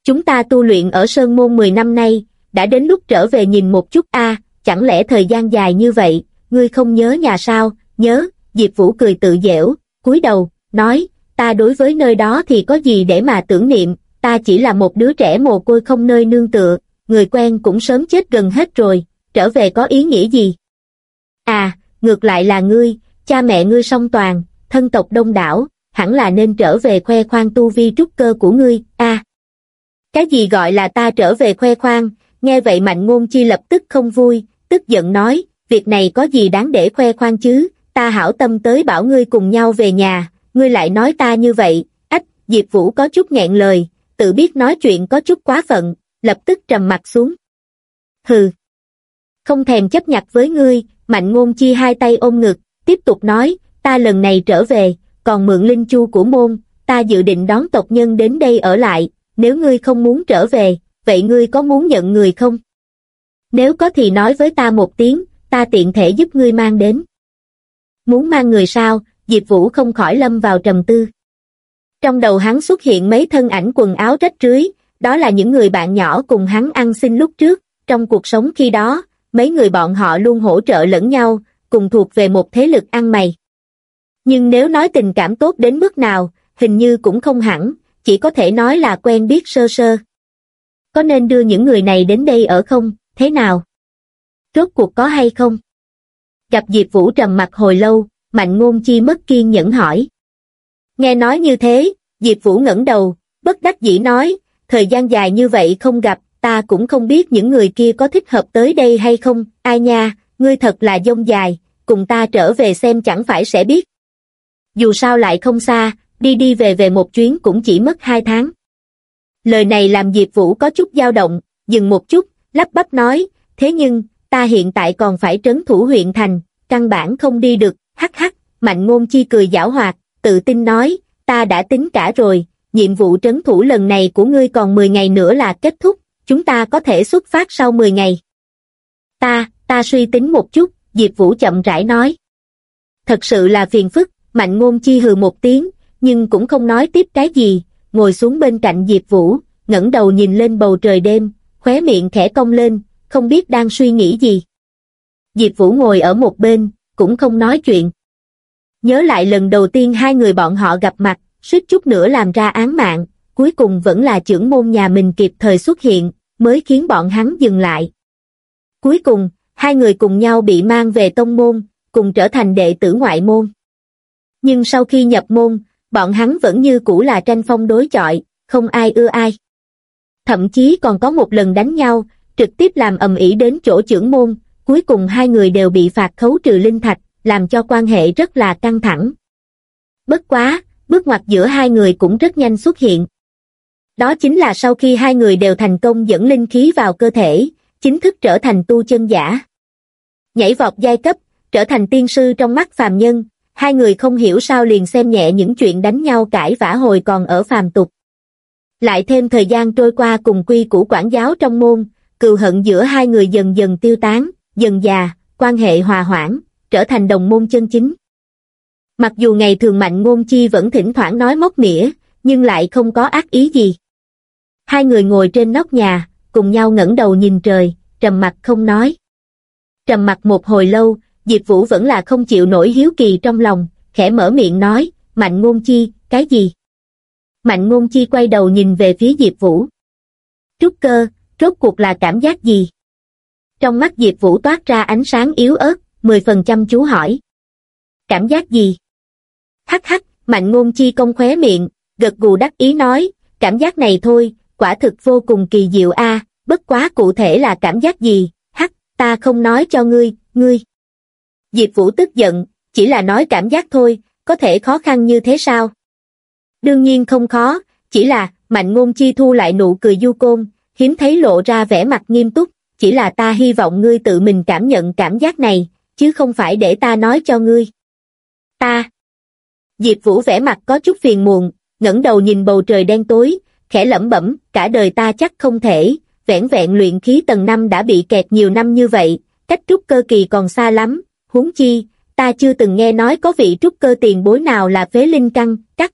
Chúng ta tu luyện ở Sơn Môn 10 năm nay, đã đến lúc trở về nhìn một chút a chẳng lẽ thời gian dài như vậy, ngươi không nhớ nhà sao, nhớ, Diệp Vũ cười tự dễu, cúi đầu, nói, ta đối với nơi đó thì có gì để mà tưởng niệm, ta chỉ là một đứa trẻ mồ côi không nơi nương tựa, người quen cũng sớm chết gần hết rồi, trở về có ý nghĩa gì? À, ngược lại là ngươi, cha mẹ ngươi song toàn, thân tộc đông đảo, hẳn là nên trở về khoe khoang tu vi trúc cơ của ngươi, a. Cái gì gọi là ta trở về khoe khoang, nghe vậy mạnh ngôn chi lập tức không vui, tức giận nói, việc này có gì đáng để khoe khoang chứ, ta hảo tâm tới bảo ngươi cùng nhau về nhà, ngươi lại nói ta như vậy, ách, Diệp Vũ có chút nghẹn lời, tự biết nói chuyện có chút quá phận, lập tức trầm mặt xuống. Hừ, không thèm chấp nhặt với ngươi, mạnh ngôn chi hai tay ôm ngực, tiếp tục nói, ta lần này trở về, còn mượn linh chu của môn, ta dự định đón tộc nhân đến đây ở lại, nếu ngươi không muốn trở về, vậy ngươi có muốn nhận người không? Nếu có thì nói với ta một tiếng, ta tiện thể giúp ngươi mang đến. Muốn mang người sao, Diệp Vũ không khỏi lâm vào trầm tư. Trong đầu hắn xuất hiện mấy thân ảnh quần áo rách rưới, đó là những người bạn nhỏ cùng hắn ăn xin lúc trước, trong cuộc sống khi đó, mấy người bọn họ luôn hỗ trợ lẫn nhau, cùng thuộc về một thế lực ăn mày. Nhưng nếu nói tình cảm tốt đến mức nào, hình như cũng không hẳn, chỉ có thể nói là quen biết sơ sơ. Có nên đưa những người này đến đây ở không, thế nào? Rốt cuộc có hay không? Gặp Diệp Vũ trầm mặt hồi lâu, Mạnh Ngôn Chi mất kiên nhẫn hỏi. Nghe nói như thế, Diệp Vũ ngẩng đầu, bất đắc dĩ nói, thời gian dài như vậy không gặp, ta cũng không biết những người kia có thích hợp tới đây hay không, ai nha, ngươi thật là dông dài, cùng ta trở về xem chẳng phải sẽ biết. Dù sao lại không xa, đi đi về về một chuyến cũng chỉ mất hai tháng. Lời này làm Diệp Vũ có chút dao động, dừng một chút, lắp bắp nói, thế nhưng, ta hiện tại còn phải trấn thủ huyện thành, căn bản không đi được, hắc hắc, mạnh ngôn chi cười giảo hoạt, tự tin nói, ta đã tính cả rồi, nhiệm vụ trấn thủ lần này của ngươi còn 10 ngày nữa là kết thúc, chúng ta có thể xuất phát sau 10 ngày. Ta, ta suy tính một chút, Diệp Vũ chậm rãi nói. Thật sự là phiền phức, mạnh ngôn chi hừ một tiếng, nhưng cũng không nói tiếp cái gì, ngồi xuống bên cạnh Diệp Vũ, ngẩng đầu nhìn lên bầu trời đêm, khóe miệng khẽ cong lên, không biết đang suy nghĩ gì. Diệp Vũ ngồi ở một bên, cũng không nói chuyện. Nhớ lại lần đầu tiên hai người bọn họ gặp mặt, suýt chút nữa làm ra án mạng, cuối cùng vẫn là trưởng môn nhà mình kịp thời xuất hiện, mới khiến bọn hắn dừng lại. Cuối cùng, hai người cùng nhau bị mang về tông môn, cùng trở thành đệ tử ngoại môn. Nhưng sau khi nhập môn, bọn hắn vẫn như cũ là tranh phong đối chọi, không ai ưa ai. Thậm chí còn có một lần đánh nhau, trực tiếp làm ầm ĩ đến chỗ trưởng môn, cuối cùng hai người đều bị phạt khấu trừ linh thạch, làm cho quan hệ rất là căng thẳng. Bất quá, bước ngoặt giữa hai người cũng rất nhanh xuất hiện. Đó chính là sau khi hai người đều thành công dẫn linh khí vào cơ thể, chính thức trở thành tu chân giả. Nhảy vọt giai cấp, trở thành tiên sư trong mắt phàm nhân, hai người không hiểu sao liền xem nhẹ những chuyện đánh nhau cãi vã hồi còn ở phàm tục. Lại thêm thời gian trôi qua cùng quy của quản giáo trong môn, cừu hận giữa hai người dần dần tiêu tán, dần già, quan hệ hòa hoãn, trở thành đồng môn chân chính. Mặc dù ngày thường mạnh ngôn chi vẫn thỉnh thoảng nói móc mỉa, nhưng lại không có ác ý gì. Hai người ngồi trên nóc nhà, cùng nhau ngẩng đầu nhìn trời, trầm mặt không nói. Trầm mặt một hồi lâu, Diệp Vũ vẫn là không chịu nổi hiếu kỳ trong lòng, khẽ mở miệng nói, Mạnh Ngôn Chi, cái gì? Mạnh Ngôn Chi quay đầu nhìn về phía Diệp Vũ. Trúc cơ, rốt cuộc là cảm giác gì? Trong mắt Diệp Vũ toát ra ánh sáng yếu ớt, mười phần trăm chú hỏi. Cảm giác gì? Hắc hắc, Mạnh Ngôn Chi công khóe miệng, gật gù đắc ý nói, cảm giác này thôi, quả thực vô cùng kỳ diệu a, bất quá cụ thể là cảm giác gì, ta không nói cho ngươi, ngươi. Diệp Vũ tức giận, chỉ là nói cảm giác thôi, có thể khó khăn như thế sao? Đương nhiên không khó, chỉ là, mạnh ngôn chi thu lại nụ cười du côn, hiếm thấy lộ ra vẻ mặt nghiêm túc, chỉ là ta hy vọng ngươi tự mình cảm nhận cảm giác này, chứ không phải để ta nói cho ngươi. Ta. Diệp Vũ vẻ mặt có chút phiền muộn, ngẩng đầu nhìn bầu trời đen tối, khẽ lẩm bẩm, cả đời ta chắc không thể, vẻn vẹn luyện khí tầng năm đã bị kẹt nhiều năm như vậy, cách trúc cơ kỳ còn xa lắm, huống chi, ta chưa từng nghe nói có vị trúc cơ tiền bối nào là phế linh căn, cắt.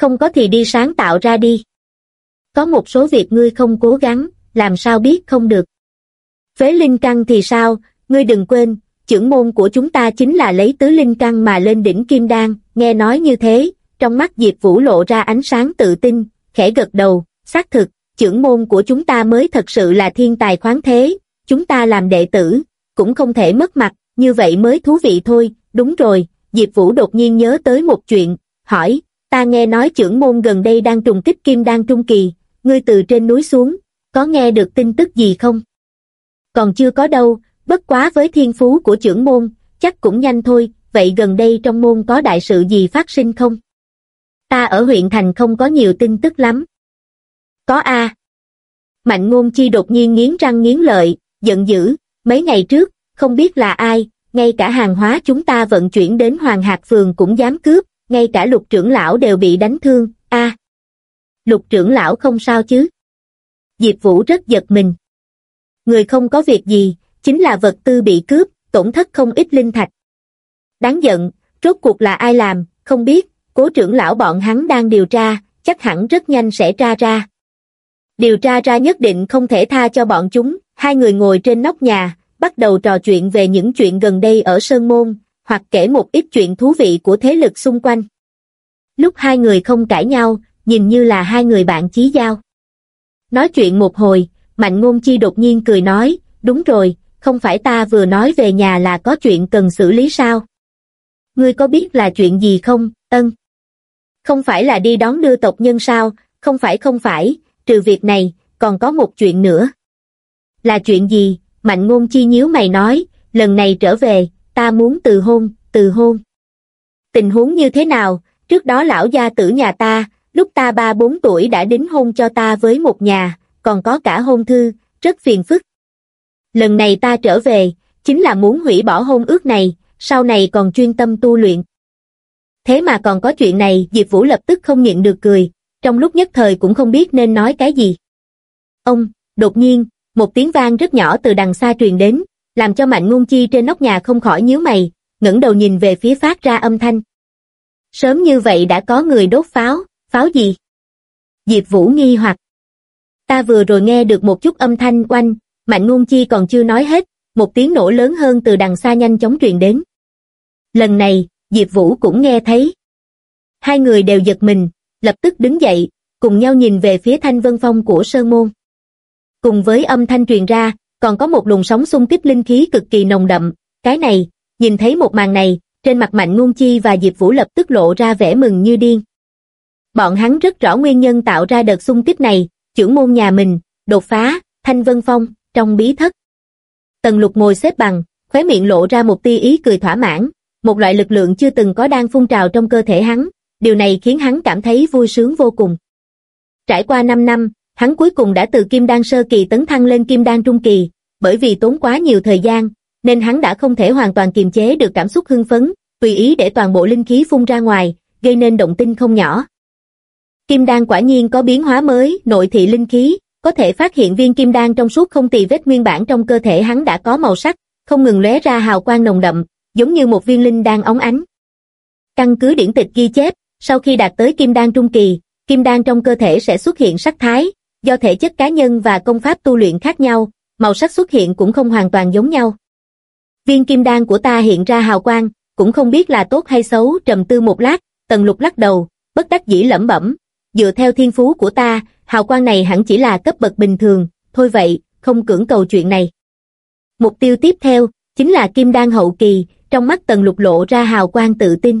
Không có thì đi sáng tạo ra đi. Có một số việc ngươi không cố gắng, làm sao biết không được. Phế linh căn thì sao, ngươi đừng quên, trưởng môn của chúng ta chính là lấy tứ linh căn mà lên đỉnh kim đan, nghe nói như thế, trong mắt Diệp Vũ lộ ra ánh sáng tự tin, khẽ gật đầu, xác thực, trưởng môn của chúng ta mới thật sự là thiên tài khoáng thế, chúng ta làm đệ tử, cũng không thể mất mặt, như vậy mới thú vị thôi, đúng rồi, Diệp Vũ đột nhiên nhớ tới một chuyện, hỏi, ta nghe nói trưởng môn gần đây đang trùng kích kim đan trung kỳ, ngươi từ trên núi xuống, có nghe được tin tức gì không? Còn chưa có đâu, bất quá với thiên phú của trưởng môn, chắc cũng nhanh thôi, vậy gần đây trong môn có đại sự gì phát sinh không? Ta ở huyện thành không có nhiều tin tức lắm. Có a. Mạnh ngôn chi đột nhiên nghiến răng nghiến lợi, giận dữ, mấy ngày trước, không biết là ai, ngay cả hàng hóa chúng ta vận chuyển đến Hoàng Hạc Phường cũng dám cướp, ngay cả lục trưởng lão đều bị đánh thương, a. lục trưởng lão không sao chứ? Diệp Vũ rất giật mình. Người không có việc gì, chính là vật tư bị cướp, tổn thất không ít linh thạch. Đáng giận, rốt cuộc là ai làm, không biết, cố trưởng lão bọn hắn đang điều tra, chắc hẳn rất nhanh sẽ tra ra. Điều tra ra nhất định không thể tha cho bọn chúng, hai người ngồi trên nóc nhà, bắt đầu trò chuyện về những chuyện gần đây ở Sơn Môn, hoặc kể một ít chuyện thú vị của thế lực xung quanh. Lúc hai người không cãi nhau, nhìn như là hai người bạn chí giao. Nói chuyện một hồi, Mạnh Ngôn Chi đột nhiên cười nói, đúng rồi, không phải ta vừa nói về nhà là có chuyện cần xử lý sao? Ngươi có biết là chuyện gì không, Ân? Không phải là đi đón đưa tộc nhân sao, không phải không phải, trừ việc này, còn có một chuyện nữa. Là chuyện gì? Mạnh ngôn chi nhíu mày nói, lần này trở về, ta muốn từ hôn, từ hôn. Tình huống như thế nào, trước đó lão gia tử nhà ta, lúc ta ba bốn tuổi đã đính hôn cho ta với một nhà, còn có cả hôn thư, rất phiền phức. Lần này ta trở về, chính là muốn hủy bỏ hôn ước này, sau này còn chuyên tâm tu luyện. Thế mà còn có chuyện này, Diệp Vũ lập tức không nhịn được cười, trong lúc nhất thời cũng không biết nên nói cái gì. Ông, đột nhiên, một tiếng vang rất nhỏ từ đằng xa truyền đến, làm cho Mạnh Ngôn Chi trên nóc nhà không khỏi nhíu mày, ngẩng đầu nhìn về phía phát ra âm thanh. Sớm như vậy đã có người đốt pháo, pháo gì? Diệp Vũ nghi hoặc. Ta vừa rồi nghe được một chút âm thanh quanh Mạnh Ngôn Chi còn chưa nói hết, một tiếng nổ lớn hơn từ đằng xa nhanh chóng truyền đến. Lần này, Diệp Vũ cũng nghe thấy. Hai người đều giật mình, lập tức đứng dậy, cùng nhau nhìn về phía thanh vân phong của Sơn Môn. Cùng với âm thanh truyền ra, còn có một luồng sóng xung kích linh khí cực kỳ nồng đậm, cái này, nhìn thấy một màn này, trên mặt Mạnh Ngôn Chi và Diệp Vũ lập tức lộ ra vẻ mừng như điên. Bọn hắn rất rõ nguyên nhân tạo ra đợt xung kích này, trưởng môn nhà mình, đột phá, thanh vân phong, trong bí thất. Tần lục ngồi xếp bằng, khóe miệng lộ ra một tia ý cười thỏa mãn, một loại lực lượng chưa từng có đang phun trào trong cơ thể hắn, điều này khiến hắn cảm thấy vui sướng vô cùng. Trải qua 5 năm, hắn cuối cùng đã từ kim đan sơ kỳ tấn thăng lên kim đan trung kỳ, bởi vì tốn quá nhiều thời gian, nên hắn đã không thể hoàn toàn kiềm chế được cảm xúc hưng phấn, tùy ý để toàn bộ linh khí phun ra ngoài, gây nên động tinh không nhỏ. Kim đan quả nhiên có biến hóa mới, nội thị linh khí, có thể phát hiện viên kim đan trong suốt không tì vết nguyên bản trong cơ thể hắn đã có màu sắc, không ngừng lóe ra hào quang nồng đậm, giống như một viên linh đan óng ánh. Căn cứ điển tịch ghi chép, sau khi đạt tới kim đan trung kỳ, kim đan trong cơ thể sẽ xuất hiện sắc thái, do thể chất cá nhân và công pháp tu luyện khác nhau, màu sắc xuất hiện cũng không hoàn toàn giống nhau. Viên kim đan của ta hiện ra hào quang, cũng không biết là tốt hay xấu, trầm tư một lát, tần lục lắc đầu, bất đắc dĩ lẩm bẩm, dựa theo thiên phú của ta, hào quang này hẳn chỉ là cấp bậc bình thường, thôi vậy, không cưỡng cầu chuyện này. Mục tiêu tiếp theo, chính là kim đan hậu kỳ, trong mắt tần lục lộ ra hào quang tự tin.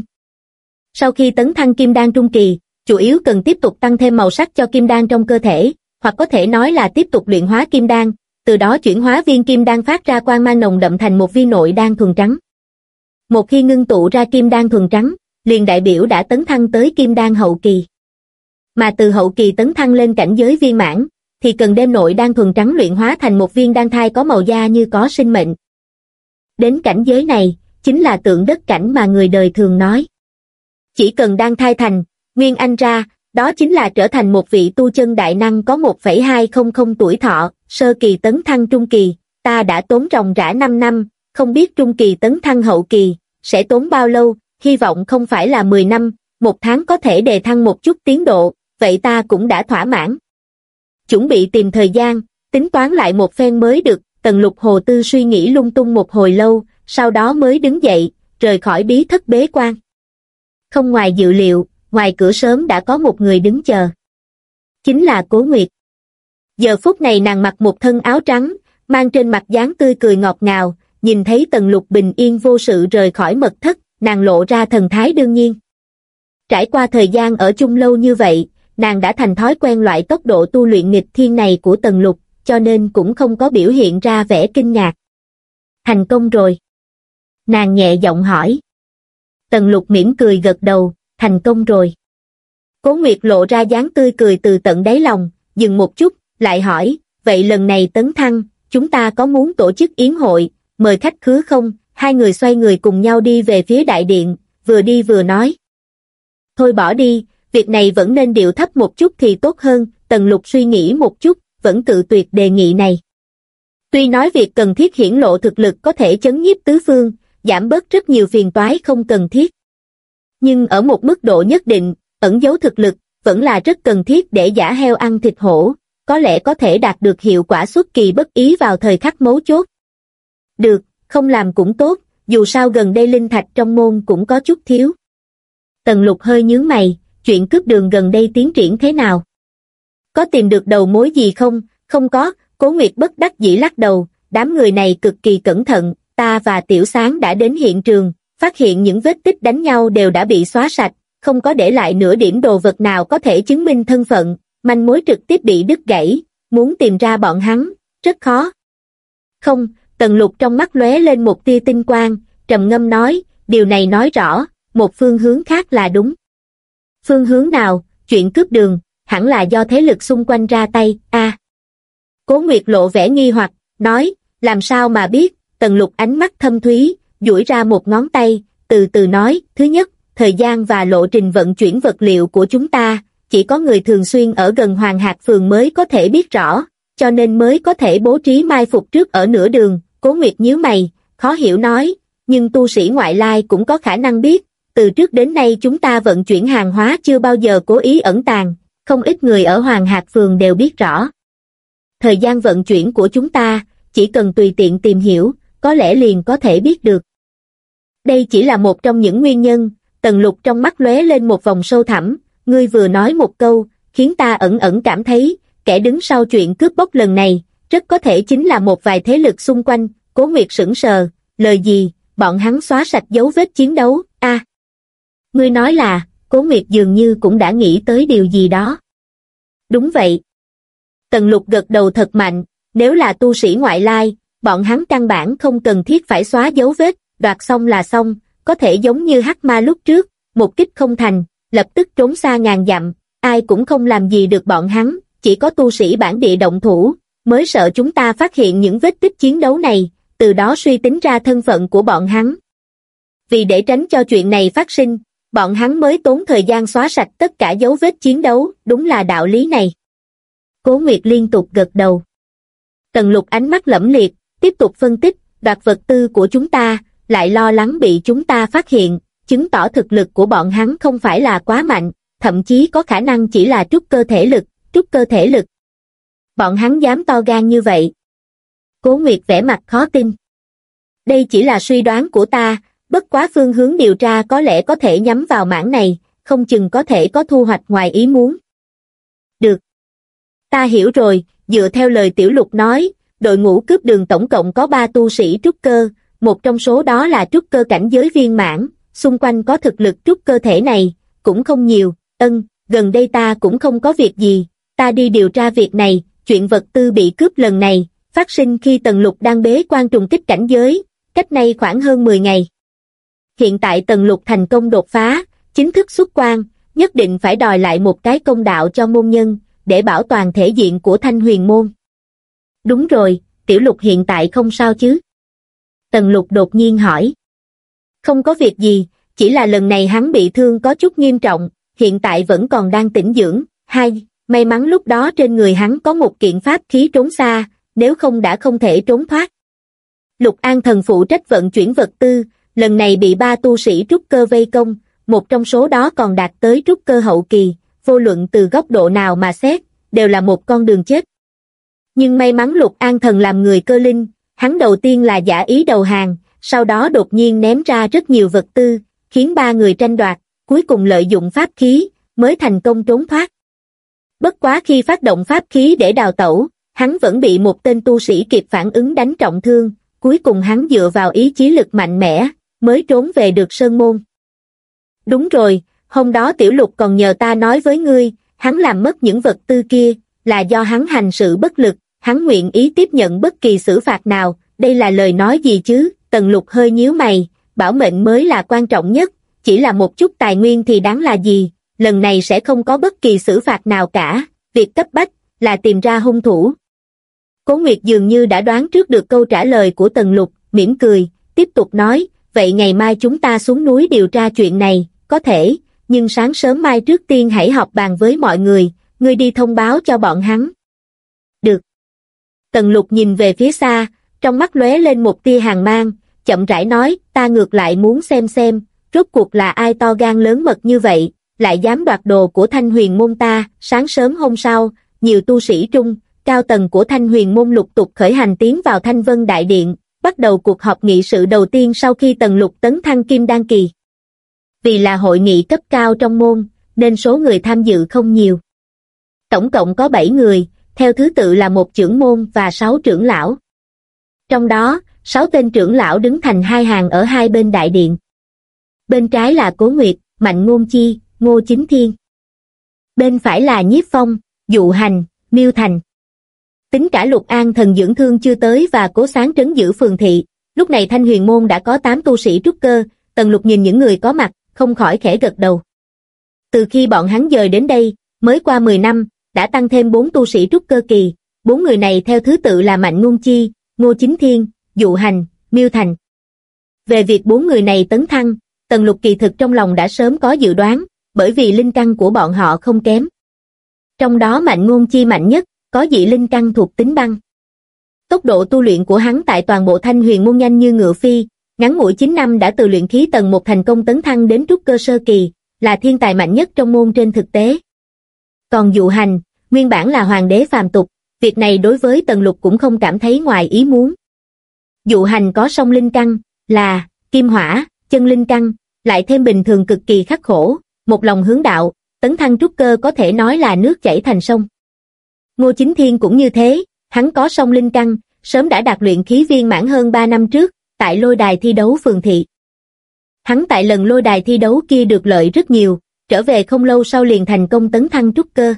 Sau khi tấn thăng kim đan trung kỳ, chủ yếu cần tiếp tục tăng thêm màu sắc cho kim đan trong cơ thể, hoặc có thể nói là tiếp tục luyện hóa kim đan, từ đó chuyển hóa viên kim đan phát ra quang mang nồng đậm thành một viên nội đan thuần trắng. Một khi ngưng tụ ra kim đan thuần trắng, liền đại biểu đã tấn thăng tới kim đan hậu kỳ. Mà từ hậu kỳ tấn thăng lên cảnh giới viên mãn, thì cần đem nội đan thuần trắng luyện hóa thành một viên đan thai có màu da như có sinh mệnh. Đến cảnh giới này, chính là tượng đất cảnh mà người đời thường nói. Chỉ cần đang thai thành, Nguyên Anh ra, đó chính là trở thành một vị tu chân đại năng có 1,200 tuổi thọ, sơ kỳ tấn thăng trung kỳ, ta đã tốn ròng rã 5 năm, không biết trung kỳ tấn thăng hậu kỳ, sẽ tốn bao lâu, hy vọng không phải là 10 năm, một tháng có thể đề thăng một chút tiến độ, vậy ta cũng đã thỏa mãn. Chuẩn bị tìm thời gian, tính toán lại một phen mới được, tần lục hồ tư suy nghĩ lung tung một hồi lâu, sau đó mới đứng dậy, rời khỏi bí thất bế quan. Không ngoài dự liệu, ngoài cửa sớm đã có một người đứng chờ. Chính là Cố Nguyệt. Giờ phút này nàng mặc một thân áo trắng, mang trên mặt dáng tươi cười ngọt ngào, nhìn thấy tần lục bình yên vô sự rời khỏi mật thất, nàng lộ ra thần thái đương nhiên. Trải qua thời gian ở chung lâu như vậy, nàng đã thành thói quen loại tốc độ tu luyện nghịch thiên này của tần lục, cho nên cũng không có biểu hiện ra vẻ kinh ngạc. Thành công rồi. Nàng nhẹ giọng hỏi. Tần lục mỉm cười gật đầu, thành công rồi. Cố Nguyệt lộ ra dáng tươi cười từ tận đáy lòng, dừng một chút, lại hỏi, vậy lần này tấn thăng, chúng ta có muốn tổ chức yến hội, mời khách khứa không? Hai người xoay người cùng nhau đi về phía đại điện, vừa đi vừa nói. Thôi bỏ đi, việc này vẫn nên điệu thấp một chút thì tốt hơn, Tần Lục suy nghĩ một chút, vẫn tự tuyệt đề nghị này. Tuy nói việc cần thiết hiển lộ thực lực có thể chấn nhiếp tứ phương, giảm bớt rất nhiều phiền toái không cần thiết. Nhưng ở một mức độ nhất định, ẩn giấu thực lực, vẫn là rất cần thiết để giả heo ăn thịt hổ, có lẽ có thể đạt được hiệu quả xuất kỳ bất ý vào thời khắc mấu chốt. Được, không làm cũng tốt, dù sao gần đây linh thạch trong môn cũng có chút thiếu. Tần lục hơi nhướng mày, chuyện cướp đường gần đây tiến triển thế nào? Có tìm được đầu mối gì không? Không có, cố nguyệt bất đắc dĩ lắc đầu, đám người này cực kỳ cẩn thận, ta và tiểu sáng đã đến hiện trường, phát hiện những vết tích đánh nhau đều đã bị xóa sạch, không có để lại nửa điểm đồ vật nào có thể chứng minh thân phận, manh mối trực tiếp bị đứt gãy, muốn tìm ra bọn hắn, rất khó. Không, tần lục trong mắt lóe lên một tia tinh quang, trầm ngâm nói, điều này nói rõ, một phương hướng khác là đúng. Phương hướng nào, chuyện cướp đường, hẳn là do thế lực xung quanh ra tay, a Cố Nguyệt lộ vẻ nghi hoặc, nói, làm sao mà biết, tần lục ánh mắt thâm thúy, duỗi ra một ngón tay, từ từ nói, thứ nhất, thời gian và lộ trình vận chuyển vật liệu của chúng ta, chỉ có người thường xuyên ở gần Hoàng Hạc Phường mới có thể biết rõ, cho nên mới có thể bố trí mai phục trước ở nửa đường, Cố Nguyệt nhíu mày, khó hiểu nói, nhưng tu sĩ ngoại lai cũng có khả năng biết, từ trước đến nay chúng ta vận chuyển hàng hóa chưa bao giờ cố ý ẩn tàng, không ít người ở Hoàng Hạc Phường đều biết rõ. Thời gian vận chuyển của chúng ta, chỉ cần tùy tiện tìm hiểu, có lẽ liền có thể biết được. Đây chỉ là một trong những nguyên nhân, tần lục trong mắt lóe lên một vòng sâu thẳm, ngươi vừa nói một câu, khiến ta ẩn ẩn cảm thấy, kẻ đứng sau chuyện cướp bóc lần này, rất có thể chính là một vài thế lực xung quanh, cố nguyệt sững sờ, lời gì, bọn hắn xóa sạch dấu vết chiến đấu, a Ngươi nói là, cố nguyệt dường như cũng đã nghĩ tới điều gì đó. Đúng vậy. Tần lục gật đầu thật mạnh, nếu là tu sĩ ngoại lai, bọn hắn căn bản không cần thiết phải xóa dấu vết, đoạt xong là xong, có thể giống như hắc ma lúc trước, một kích không thành, lập tức trốn xa ngàn dặm, ai cũng không làm gì được bọn hắn, chỉ có tu sĩ bản địa động thủ, mới sợ chúng ta phát hiện những vết tích chiến đấu này, từ đó suy tính ra thân phận của bọn hắn. Vì để tránh cho chuyện này phát sinh, bọn hắn mới tốn thời gian xóa sạch tất cả dấu vết chiến đấu, đúng là đạo lý này. Cố Nguyệt liên tục gật đầu. Tần lục ánh mắt lẫm liệt, tiếp tục phân tích, đoạt vật tư của chúng ta, lại lo lắng bị chúng ta phát hiện, chứng tỏ thực lực của bọn hắn không phải là quá mạnh, thậm chí có khả năng chỉ là trúc cơ thể lực, trúc cơ thể lực. Bọn hắn dám to gan như vậy. Cố Nguyệt vẻ mặt khó tin. Đây chỉ là suy đoán của ta, bất quá phương hướng điều tra có lẽ có thể nhắm vào mảng này, không chừng có thể có thu hoạch ngoài ý muốn. Được. Ta hiểu rồi, dựa theo lời tiểu lục nói, đội ngũ cướp đường tổng cộng có ba tu sĩ trúc cơ, một trong số đó là trúc cơ cảnh giới viên mãn, xung quanh có thực lực trúc cơ thể này, cũng không nhiều, ân, gần đây ta cũng không có việc gì, ta đi điều tra việc này, chuyện vật tư bị cướp lần này, phát sinh khi Tần Lục đang bế quan trùng kích cảnh giới, cách nay khoảng hơn 10 ngày. Hiện tại Tần Lục thành công đột phá, chính thức xuất quan, nhất định phải đòi lại một cái công đạo cho môn nhân, để bảo toàn thể diện của thanh huyền môn. Đúng rồi, tiểu lục hiện tại không sao chứ? Tần lục đột nhiên hỏi. Không có việc gì, chỉ là lần này hắn bị thương có chút nghiêm trọng, hiện tại vẫn còn đang tĩnh dưỡng. Hai, may mắn lúc đó trên người hắn có một kiện pháp khí trốn xa, nếu không đã không thể trốn thoát. Lục An thần phụ trách vận chuyển vật tư, lần này bị ba tu sĩ trúc cơ vây công, một trong số đó còn đạt tới trúc cơ hậu kỳ, vô luận từ góc độ nào mà xét, đều là một con đường chết. Nhưng may mắn Lục An thần làm người cơ linh, hắn đầu tiên là giả ý đầu hàng, sau đó đột nhiên ném ra rất nhiều vật tư, khiến ba người tranh đoạt, cuối cùng lợi dụng pháp khí, mới thành công trốn thoát. Bất quá khi phát động pháp khí để đào tẩu, hắn vẫn bị một tên tu sĩ kịp phản ứng đánh trọng thương, cuối cùng hắn dựa vào ý chí lực mạnh mẽ, mới trốn về được Sơn Môn. Đúng rồi, hôm đó Tiểu Lục còn nhờ ta nói với ngươi, hắn làm mất những vật tư kia, là do hắn hành sự bất lực, hắn nguyện ý tiếp nhận bất kỳ xử phạt nào, đây là lời nói gì chứ, Tần Lục hơi nhíu mày, bảo mệnh mới là quan trọng nhất, chỉ là một chút tài nguyên thì đáng là gì, lần này sẽ không có bất kỳ xử phạt nào cả, việc cấp bách là tìm ra hung thủ. Cố Nguyệt dường như đã đoán trước được câu trả lời của Tần Lục, mỉm cười, tiếp tục nói, vậy ngày mai chúng ta xuống núi điều tra chuyện này, có thể, nhưng sáng sớm mai trước tiên hãy họp bàn với mọi người, ngươi đi thông báo cho bọn hắn. Tần Lục nhìn về phía xa, trong mắt lóe lên một tia hàng mang, chậm rãi nói, ta ngược lại muốn xem xem, rốt cuộc là ai to gan lớn mật như vậy, lại dám đoạt đồ của thanh huyền môn ta, sáng sớm hôm sau, nhiều tu sĩ trung, cao tầng của thanh huyền môn lục tục khởi hành tiến vào thanh vân đại điện, bắt đầu cuộc họp nghị sự đầu tiên sau khi tần lục tấn thăng kim đan kỳ. Vì là hội nghị cấp cao trong môn, nên số người tham dự không nhiều. Tổng cộng có 7 người, theo thứ tự là một trưởng môn và sáu trưởng lão. Trong đó, sáu tên trưởng lão đứng thành hai hàng ở hai bên đại điện. Bên trái là Cố Nguyệt, Mạnh Ngôn Chi, Ngô Chính Thiên. Bên phải là Nhiếp Phong, Dụ Hành, Miêu Thành. Tính cả Lục An thần dưỡng thương chưa tới và cố sáng trấn giữ phường thị, lúc này Thanh Huyền Môn đã có 8 tu sĩ trúc cơ, Tần Lục nhìn những người có mặt, không khỏi khẽ gật đầu. Từ khi bọn hắn dời đến đây, mới qua 10 năm, đã tăng thêm 4 tu sĩ trúc cơ kỳ, bốn người này theo thứ tự là Mạnh Ngôn Chi, Ngô Chính Thiên, Dụ Hành, Miêu Thành. Về việc bốn người này tấn thăng, Tần Lục kỳ thực trong lòng đã sớm có dự đoán, bởi vì linh căn của bọn họ không kém. Trong đó Mạnh Ngôn Chi mạnh nhất, có dị linh căn thuộc tính băng. Tốc độ tu luyện của hắn tại toàn bộ thanh huyền môn nhanh như ngựa phi, ngắn ngủi 9 năm đã từ luyện khí tầng một thành công tấn thăng đến trúc cơ sơ kỳ, là thiên tài mạnh nhất trong môn trên thực tế. Còn dụ hành, nguyên bản là hoàng đế phàm tục, việc này đối với tần lục cũng không cảm thấy ngoài ý muốn. Dụ hành có song linh căn, là, kim hỏa, chân linh căn, lại thêm bình thường cực kỳ khắc khổ, một lòng hướng đạo, tấn thăng trúc cơ có thể nói là nước chảy thành sông. Ngô Chính Thiên cũng như thế, hắn có song linh căn, sớm đã đạt luyện khí viên mãn hơn 3 năm trước, tại lôi đài thi đấu phường thị. Hắn tại lần lôi đài thi đấu kia được lợi rất nhiều, trở về không lâu sau liền thành công tấn thăng trúc cơ.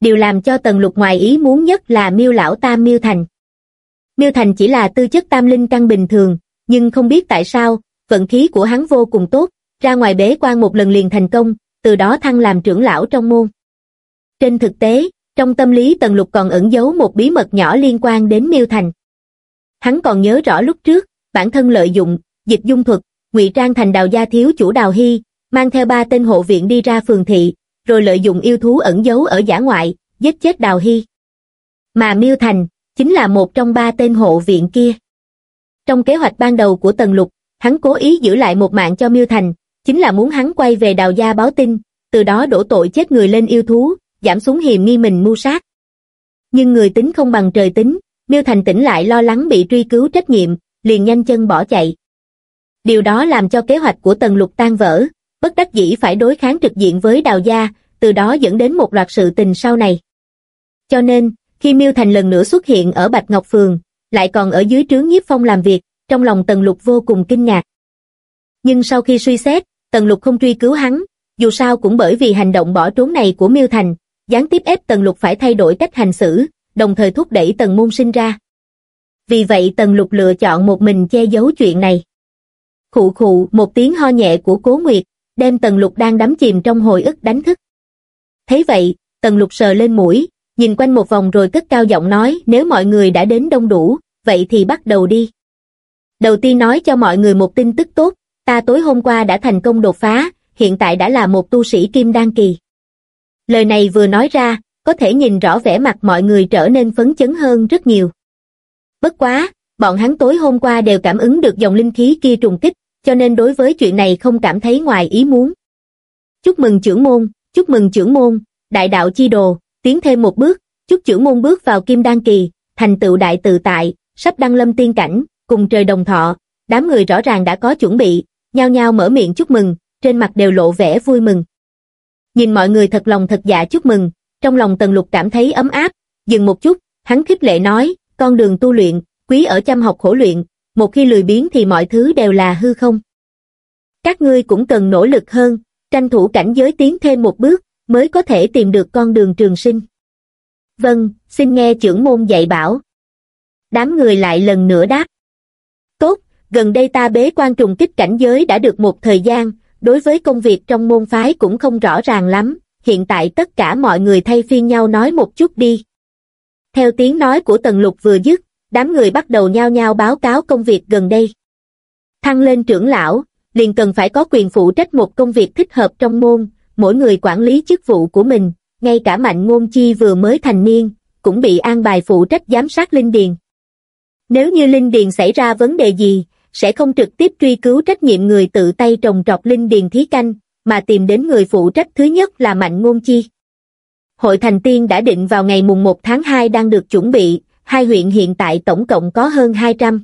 Điều làm cho Tần Lục ngoài ý muốn nhất là miêu lão tam miêu thành. Miêu thành chỉ là tư chất tam linh căn bình thường, nhưng không biết tại sao, vận khí của hắn vô cùng tốt, ra ngoài bế quan một lần liền thành công, từ đó thăng làm trưởng lão trong môn. Trên thực tế, trong tâm lý Tần Lục còn ẩn giấu một bí mật nhỏ liên quan đến Miêu Thành. Hắn còn nhớ rõ lúc trước, bản thân lợi dụng, dịch dung thuật, ngụy trang thành đào gia thiếu chủ đào hy, mang theo ba tên hộ viện đi ra phường thị, rồi lợi dụng yêu thú ẩn giấu ở giả ngoại, giết chết đào hy. Mà Miêu Thành, chính là một trong ba tên hộ viện kia. Trong kế hoạch ban đầu của Tần Lục, hắn cố ý giữ lại một mạng cho Miêu Thành, chính là muốn hắn quay về đào gia báo tin, từ đó đổ tội chết người lên yêu thú, giảm xuống hiềm nghi mình mưu sát. Nhưng người tính không bằng trời tính, Miêu Thành tỉnh lại lo lắng bị truy cứu trách nhiệm, liền nhanh chân bỏ chạy. Điều đó làm cho kế hoạch của Tần Lục tan vỡ, bất đắc dĩ phải đối kháng trực diện với Đào Gia, từ đó dẫn đến một loạt sự tình sau này. Cho nên, khi Miêu Thành lần nữa xuất hiện ở Bạch Ngọc Phường, lại còn ở dưới trướng nhiếp phong làm việc, trong lòng Tần Lục vô cùng kinh ngạc. Nhưng sau khi suy xét, Tần Lục không truy cứu hắn, dù sao cũng bởi vì hành động bỏ trốn này của Miêu Thành, gián tiếp ép Tần Lục phải thay đổi cách hành xử, đồng thời thúc đẩy Tần Môn sinh ra. Vì vậy Tần Lục lựa chọn một mình che giấu chuyện này. Khụ khụ một tiếng ho nhẹ của Cố Nguyệt, đem Tần Lục đang đắm chìm trong hồi ức đánh thức. Thấy vậy, Tần Lục sờ lên mũi, nhìn quanh một vòng rồi cất cao giọng nói nếu mọi người đã đến đông đủ, vậy thì bắt đầu đi. Đầu tiên nói cho mọi người một tin tức tốt, ta tối hôm qua đã thành công đột phá, hiện tại đã là một tu sĩ kim đan kỳ. Lời này vừa nói ra, có thể nhìn rõ vẻ mặt mọi người trở nên phấn chấn hơn rất nhiều. Bất quá, bọn hắn tối hôm qua đều cảm ứng được dòng linh khí kia trùng kích, cho nên đối với chuyện này không cảm thấy ngoài ý muốn. Chúc mừng trưởng môn, chúc mừng trưởng môn, đại đạo chi đồ, tiến thêm một bước, chúc trưởng môn bước vào kim đan kỳ, thành tựu đại tự tại, sắp đăng lâm tiên cảnh, cùng trời đồng thọ, đám người rõ ràng đã có chuẩn bị, nhao nhao mở miệng chúc mừng, trên mặt đều lộ vẻ vui mừng. Nhìn mọi người thật lòng thật dạ chúc mừng, trong lòng Tần Lục cảm thấy ấm áp, dừng một chút, hắn khích lệ nói, con đường tu luyện, quý ở chăm học khổ luyện, một khi lười biếng thì mọi thứ đều là hư không. Các ngươi cũng cần nỗ lực hơn, tranh thủ cảnh giới tiến thêm một bước, mới có thể tìm được con đường trường sinh. Vâng, xin nghe trưởng môn dạy bảo. Đám người lại lần nữa đáp. Tốt, gần đây ta bế quan trùng kích cảnh giới đã được một thời gian, đối với công việc trong môn phái cũng không rõ ràng lắm, hiện tại tất cả mọi người thay phiên nhau nói một chút đi. Theo tiếng nói của Tần Lục vừa dứt, đám người bắt đầu nhao nhao báo cáo công việc gần đây. Thăng lên trưởng lão, liền cần phải có quyền phụ trách một công việc thích hợp trong môn, mỗi người quản lý chức vụ của mình, ngay cả Mạnh Ngôn Chi vừa mới thành niên, cũng bị an bài phụ trách giám sát Linh Điền. Nếu như Linh Điền xảy ra vấn đề gì, sẽ không trực tiếp truy cứu trách nhiệm người tự tay trồng trọt Linh Điền thí canh, mà tìm đến người phụ trách thứ nhất là Mạnh Ngôn Chi. Hội Thành Tiên đã định vào ngày mùng 1 tháng 2 đang được chuẩn bị, hai huyện hiện tại tổng cộng có hơn 200.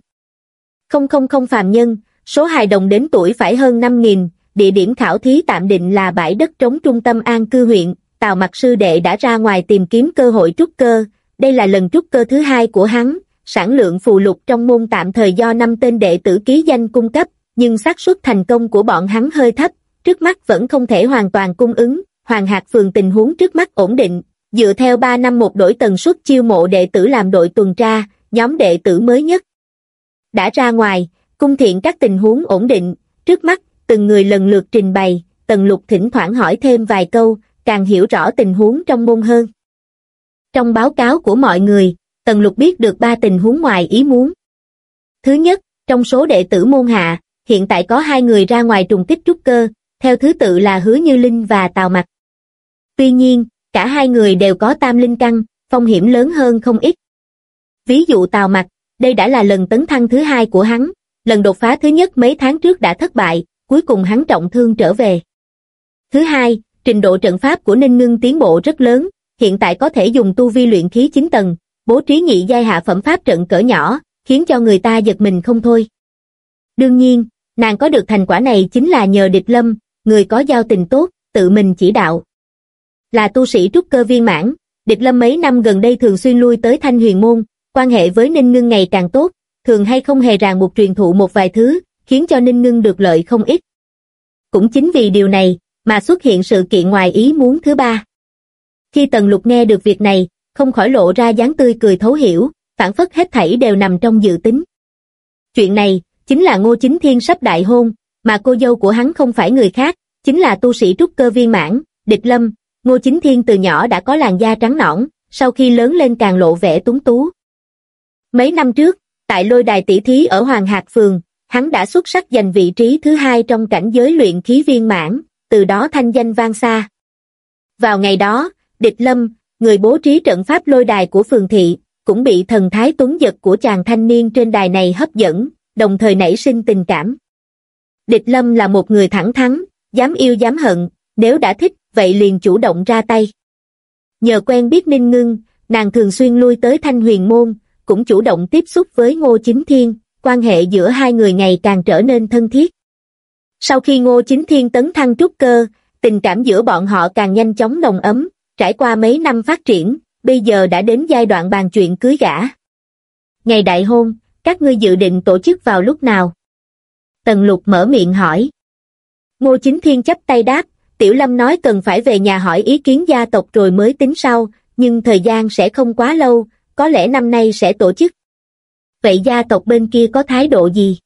Không không không phàm nhân, số hài đồng đến tuổi phải hơn 5.000, địa điểm khảo thí tạm định là bãi đất trống trung tâm an cư huyện, Tào Mặc Sư Đệ đã ra ngoài tìm kiếm cơ hội trúc cơ, đây là lần trúc cơ thứ hai của hắn, sản lượng phù lục trong môn tạm thời do năm tên đệ tử ký danh cung cấp, nhưng xác suất thành công của bọn hắn hơi thấp, trước mắt vẫn không thể hoàn toàn cung ứng, Hoàng Hạc Phường tình huống trước mắt ổn định, dựa theo 3 năm một đổi tần suất chiêu mộ đệ tử làm đội tuần tra, nhóm đệ tử mới nhất. Đã ra ngoài, cung thiện các tình huống ổn định, trước mắt, từng người lần lượt trình bày, tần lục thỉnh thoảng hỏi thêm vài câu, càng hiểu rõ tình huống trong môn hơn. Trong báo cáo của mọi người, tần lục biết được ba tình huống ngoài ý muốn. Thứ nhất, trong số đệ tử môn hạ, hiện tại có hai người ra ngoài trùng kích trúc cơ, theo thứ tự là Hứa Như Linh và Tào Mặc. Tuy nhiên, cả hai người đều có tam linh căn, phong hiểm lớn hơn không ít. Ví dụ Tào Mặc, đây đã là lần tấn thăng thứ hai của hắn, lần đột phá thứ nhất mấy tháng trước đã thất bại, cuối cùng hắn trọng thương trở về. Thứ hai, trình độ trận pháp của Ninh Ngưng tiến bộ rất lớn, hiện tại có thể dùng tu vi luyện khí 9 tầng, bố trí nhị giai hạ phẩm pháp trận cỡ nhỏ, khiến cho người ta giật mình không thôi. Đương nhiên, nàng có được thành quả này chính là nhờ địch lâm, người có giao tình tốt, tự mình chỉ đạo. Là tu sĩ trúc cơ viên mãn, địch lâm mấy năm gần đây thường xuyên lui tới thanh huyền môn, quan hệ với Ninh Ngưng ngày càng tốt, thường hay không hề ràng buộc truyền thụ một vài thứ, khiến cho Ninh Ngưng được lợi không ít. Cũng chính vì điều này, mà xuất hiện sự kiện ngoài ý muốn thứ ba. Khi Tần Lục nghe được việc này, không khỏi lộ ra dáng tươi cười thấu hiểu, phản phất hết thảy đều nằm trong dự tính. Chuyện này, chính là Ngô Chính Thiên sắp đại hôn, mà cô dâu của hắn không phải người khác, chính là tu sĩ trúc cơ viên mãn, địch lâm, Ngô Chính Thiên từ nhỏ đã có làn da trắng nõn, sau khi lớn lên càng lộ vẻ túng tú. Mấy năm trước, tại lôi đài tỷ thí ở Hoàng Hạc Phường, hắn đã xuất sắc giành vị trí thứ hai trong cảnh giới luyện khí viên mãn, từ đó thanh danh vang xa. Vào ngày đó, địch lâm, người bố trí trận pháp lôi đài của phường thị, cũng bị thần thái tuấn giật của chàng thanh niên trên đài này hấp dẫn, đồng thời nảy sinh tình cảm. Địch lâm là một người thẳng thắn, dám yêu dám hận, nếu đã thích, vậy liền chủ động ra tay. Nhờ quen biết Ninh Ngưng, nàng thường xuyên lui tới Thanh Huyền Môn, cũng chủ động tiếp xúc với Ngô Chính Thiên, quan hệ giữa hai người ngày càng trở nên thân thiết. Sau khi Ngô Chính Thiên tấn thăng trúc cơ, tình cảm giữa bọn họ càng nhanh chóng nồng ấm, trải qua mấy năm phát triển, bây giờ đã đến giai đoạn bàn chuyện cưới gả. Ngày đại hôn, các ngươi dự định tổ chức vào lúc nào? Tần lục mở miệng hỏi. Ngô Chính Thiên chấp tay đáp, Tiểu Lâm nói cần phải về nhà hỏi ý kiến gia tộc rồi mới tính sau, nhưng thời gian sẽ không quá lâu, có lẽ năm nay sẽ tổ chức. Vậy gia tộc bên kia có thái độ gì?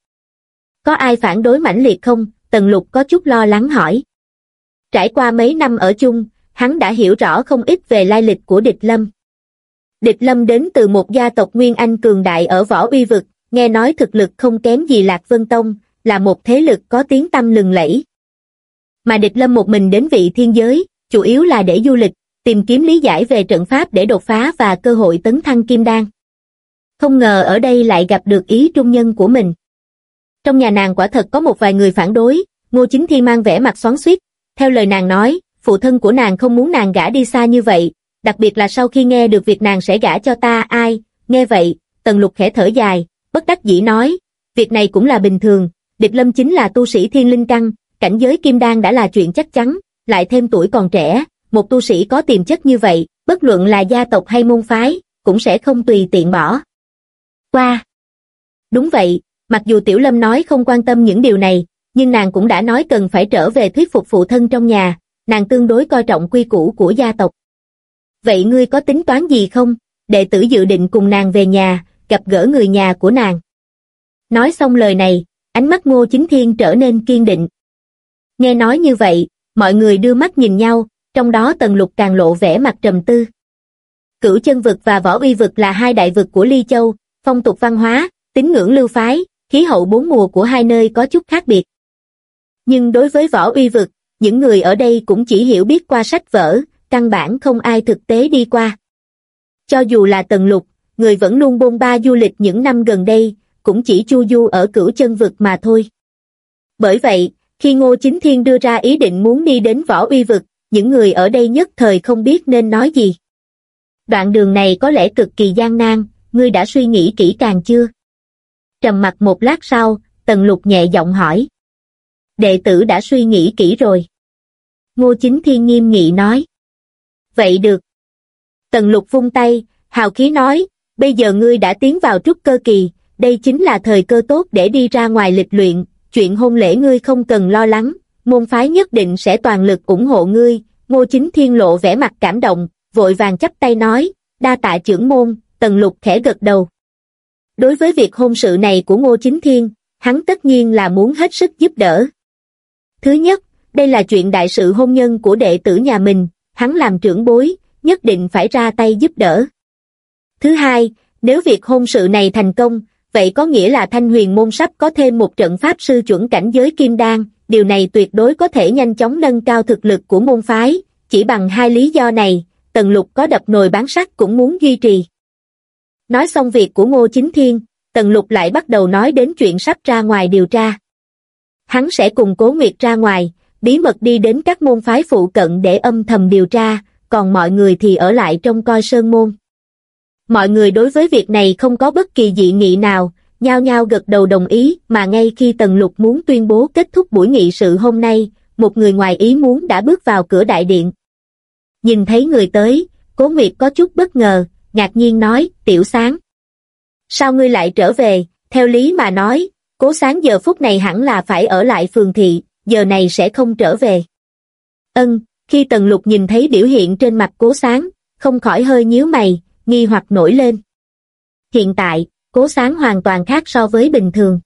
Có ai phản đối mãnh liệt không? Tần Lục có chút lo lắng hỏi. Trải qua mấy năm ở chung, hắn đã hiểu rõ không ít về lai lịch của địch lâm. Địch lâm đến từ một gia tộc Nguyên Anh cường đại ở võ uy vực, nghe nói thực lực không kém gì Lạc Vân Tông, là một thế lực có tiếng tăm lừng lẫy. Mà địch lâm một mình đến vị thiên giới, chủ yếu là để du lịch, tìm kiếm lý giải về trận pháp để đột phá và cơ hội tấn thăng kim đan. Không ngờ ở đây lại gặp được ý trung nhân của mình. Trong nhà nàng quả thật có một vài người phản đối, Ngô Chính Thiên mang vẻ mặt xoắn xuýt. Theo lời nàng nói, phụ thân của nàng không muốn nàng gả đi xa như vậy, đặc biệt là sau khi nghe được việc nàng sẽ gả cho ta ai, nghe vậy, Tần Lục khẽ thở dài, bất đắc dĩ nói, việc này cũng là bình thường, địch lâm chính là tu sĩ thiên linh căn, cảnh giới kim đan đã là chuyện chắc chắn, lại thêm tuổi còn trẻ, một tu sĩ có tiềm chất như vậy, bất luận là gia tộc hay môn phái, cũng sẽ không tùy tiện bỏ. Qua. Đúng vậy, Mặc dù Tiểu Lâm nói không quan tâm những điều này, nhưng nàng cũng đã nói cần phải trở về thuyết phục phụ thân trong nhà, nàng tương đối coi trọng quy củ của gia tộc. Vậy ngươi có tính toán gì không? Đệ tử dự định cùng nàng về nhà, gặp gỡ người nhà của nàng. Nói xong lời này, ánh mắt ngô chính thiên trở nên kiên định. Nghe nói như vậy, mọi người đưa mắt nhìn nhau, trong đó tần lục càng lộ vẻ mặt trầm tư. Cửu chân vực và võ uy vực là hai đại vực của Ly Châu, phong tục văn hóa, tín ngưỡng lưu phái, khí hậu bốn mùa của hai nơi có chút khác biệt. Nhưng đối với võ uy vực, những người ở đây cũng chỉ hiểu biết qua sách vở, căn bản không ai thực tế đi qua. Cho dù là tần lục, người vẫn luôn bôn ba du lịch những năm gần đây, cũng chỉ chu du ở cửu chân vực mà thôi. Bởi vậy, khi Ngô Chính Thiên đưa ra ý định muốn đi đến võ uy vực, những người ở đây nhất thời không biết nên nói gì. Đoạn đường này có lẽ cực kỳ gian nan, ngươi đã suy nghĩ kỹ càng chưa? Trầm mặt một lát sau, Tần Lục nhẹ giọng hỏi. Đệ tử đã suy nghĩ kỹ rồi. Ngô Chính Thiên nghiêm nghị nói. Vậy được. Tần Lục vung tay, hào khí nói, bây giờ ngươi đã tiến vào trúc cơ kỳ, đây chính là thời cơ tốt để đi ra ngoài lịch luyện, chuyện hôn lễ ngươi không cần lo lắng, môn phái nhất định sẽ toàn lực ủng hộ ngươi, ngô chính thiên lộ vẻ mặt cảm động, vội vàng chắp tay nói, đa tạ trưởng môn, tần lục khẽ gật đầu. Đối với việc hôn sự này của ngô chính thiên, hắn tất nhiên là muốn hết sức giúp đỡ. Thứ nhất, đây là chuyện đại sự hôn nhân của đệ tử nhà mình, hắn làm trưởng bối, nhất định phải ra tay giúp đỡ. Thứ hai, nếu việc hôn sự này thành công, vậy có nghĩa là thanh huyền môn sắp có thêm một trận pháp sư chuẩn cảnh giới kim đan, điều này tuyệt đối có thể nhanh chóng nâng cao thực lực của môn phái, chỉ bằng hai lý do này, tần lục có đập nồi bán sắt cũng muốn duy trì. Nói xong việc của Ngô Chính Thiên, tần lục lại bắt đầu nói đến chuyện sắp ra ngoài điều tra. Hắn sẽ cùng Cố Nguyệt ra ngoài, bí mật đi đến các môn phái phụ cận để âm thầm điều tra, còn mọi người thì ở lại trong coi sơn môn. Mọi người đối với việc này không có bất kỳ dị nghị nào, nhao nhao gật đầu đồng ý mà ngay khi Tần Lục muốn tuyên bố kết thúc buổi nghị sự hôm nay, một người ngoài ý muốn đã bước vào cửa đại điện. Nhìn thấy người tới, Cố Nguyệt có chút bất ngờ, ngạc nhiên nói, tiểu sáng. Sao ngươi lại trở về, theo lý mà nói, cố sáng giờ phút này hẳn là phải ở lại phường thị, giờ này sẽ không trở về. Ân, khi Tần Lục nhìn thấy biểu hiện trên mặt cố sáng, không khỏi hơi nhíu mày, nghi hoặc nổi lên. Hiện tại, cố sáng hoàn toàn khác so với bình thường.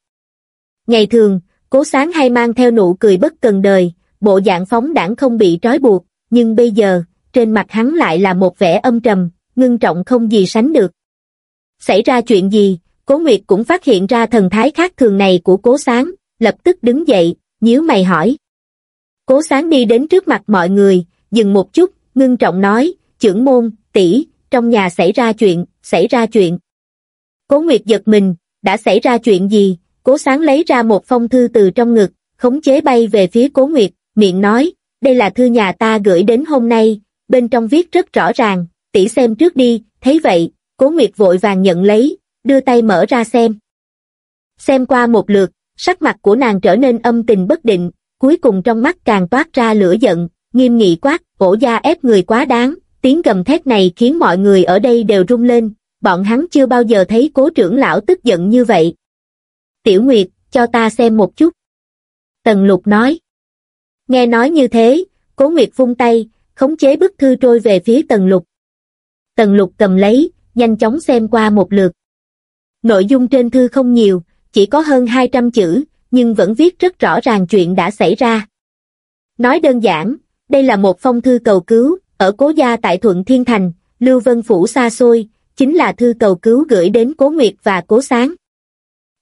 Ngày thường, cố sáng hay mang theo nụ cười bất cần đời, bộ dạng phóng đảng không bị trói buộc, nhưng bây giờ, trên mặt hắn lại là một vẻ âm trầm, ngưng trọng không gì sánh được. Xảy ra chuyện gì, cố Nguyệt cũng phát hiện ra thần thái khác thường này của cố sáng, lập tức đứng dậy, nhíu mày hỏi. Cố sáng đi đến trước mặt mọi người, dừng một chút, ngưng trọng nói, trưởng môn, tỷ trong nhà xảy ra chuyện, xảy ra chuyện. Cố Nguyệt giật mình, đã xảy ra chuyện gì? Cố sáng lấy ra một phong thư từ trong ngực, khống chế bay về phía Cố Nguyệt, miệng nói, đây là thư nhà ta gửi đến hôm nay, bên trong viết rất rõ ràng, tỷ xem trước đi, thấy vậy, Cố Nguyệt vội vàng nhận lấy, đưa tay mở ra xem. Xem qua một lượt, sắc mặt của nàng trở nên âm tình bất định, cuối cùng trong mắt càng toát ra lửa giận, nghiêm nghị quát, cổ gia ép người quá đáng, tiếng gầm thét này khiến mọi người ở đây đều rung lên, bọn hắn chưa bao giờ thấy cố trưởng lão tức giận như vậy. Tiểu Nguyệt, cho ta xem một chút. Tần Lục nói. Nghe nói như thế, cố Nguyệt vung tay, khống chế bức thư trôi về phía Tần Lục. Tần Lục cầm lấy, nhanh chóng xem qua một lượt. Nội dung trên thư không nhiều, chỉ có hơn 200 chữ, nhưng vẫn viết rất rõ ràng chuyện đã xảy ra. Nói đơn giản, đây là một phong thư cầu cứu, ở cố gia tại Thuận Thiên Thành, Lưu Vân Phủ xa xôi, chính là thư cầu cứu gửi đến Cố Nguyệt và Cố Sáng.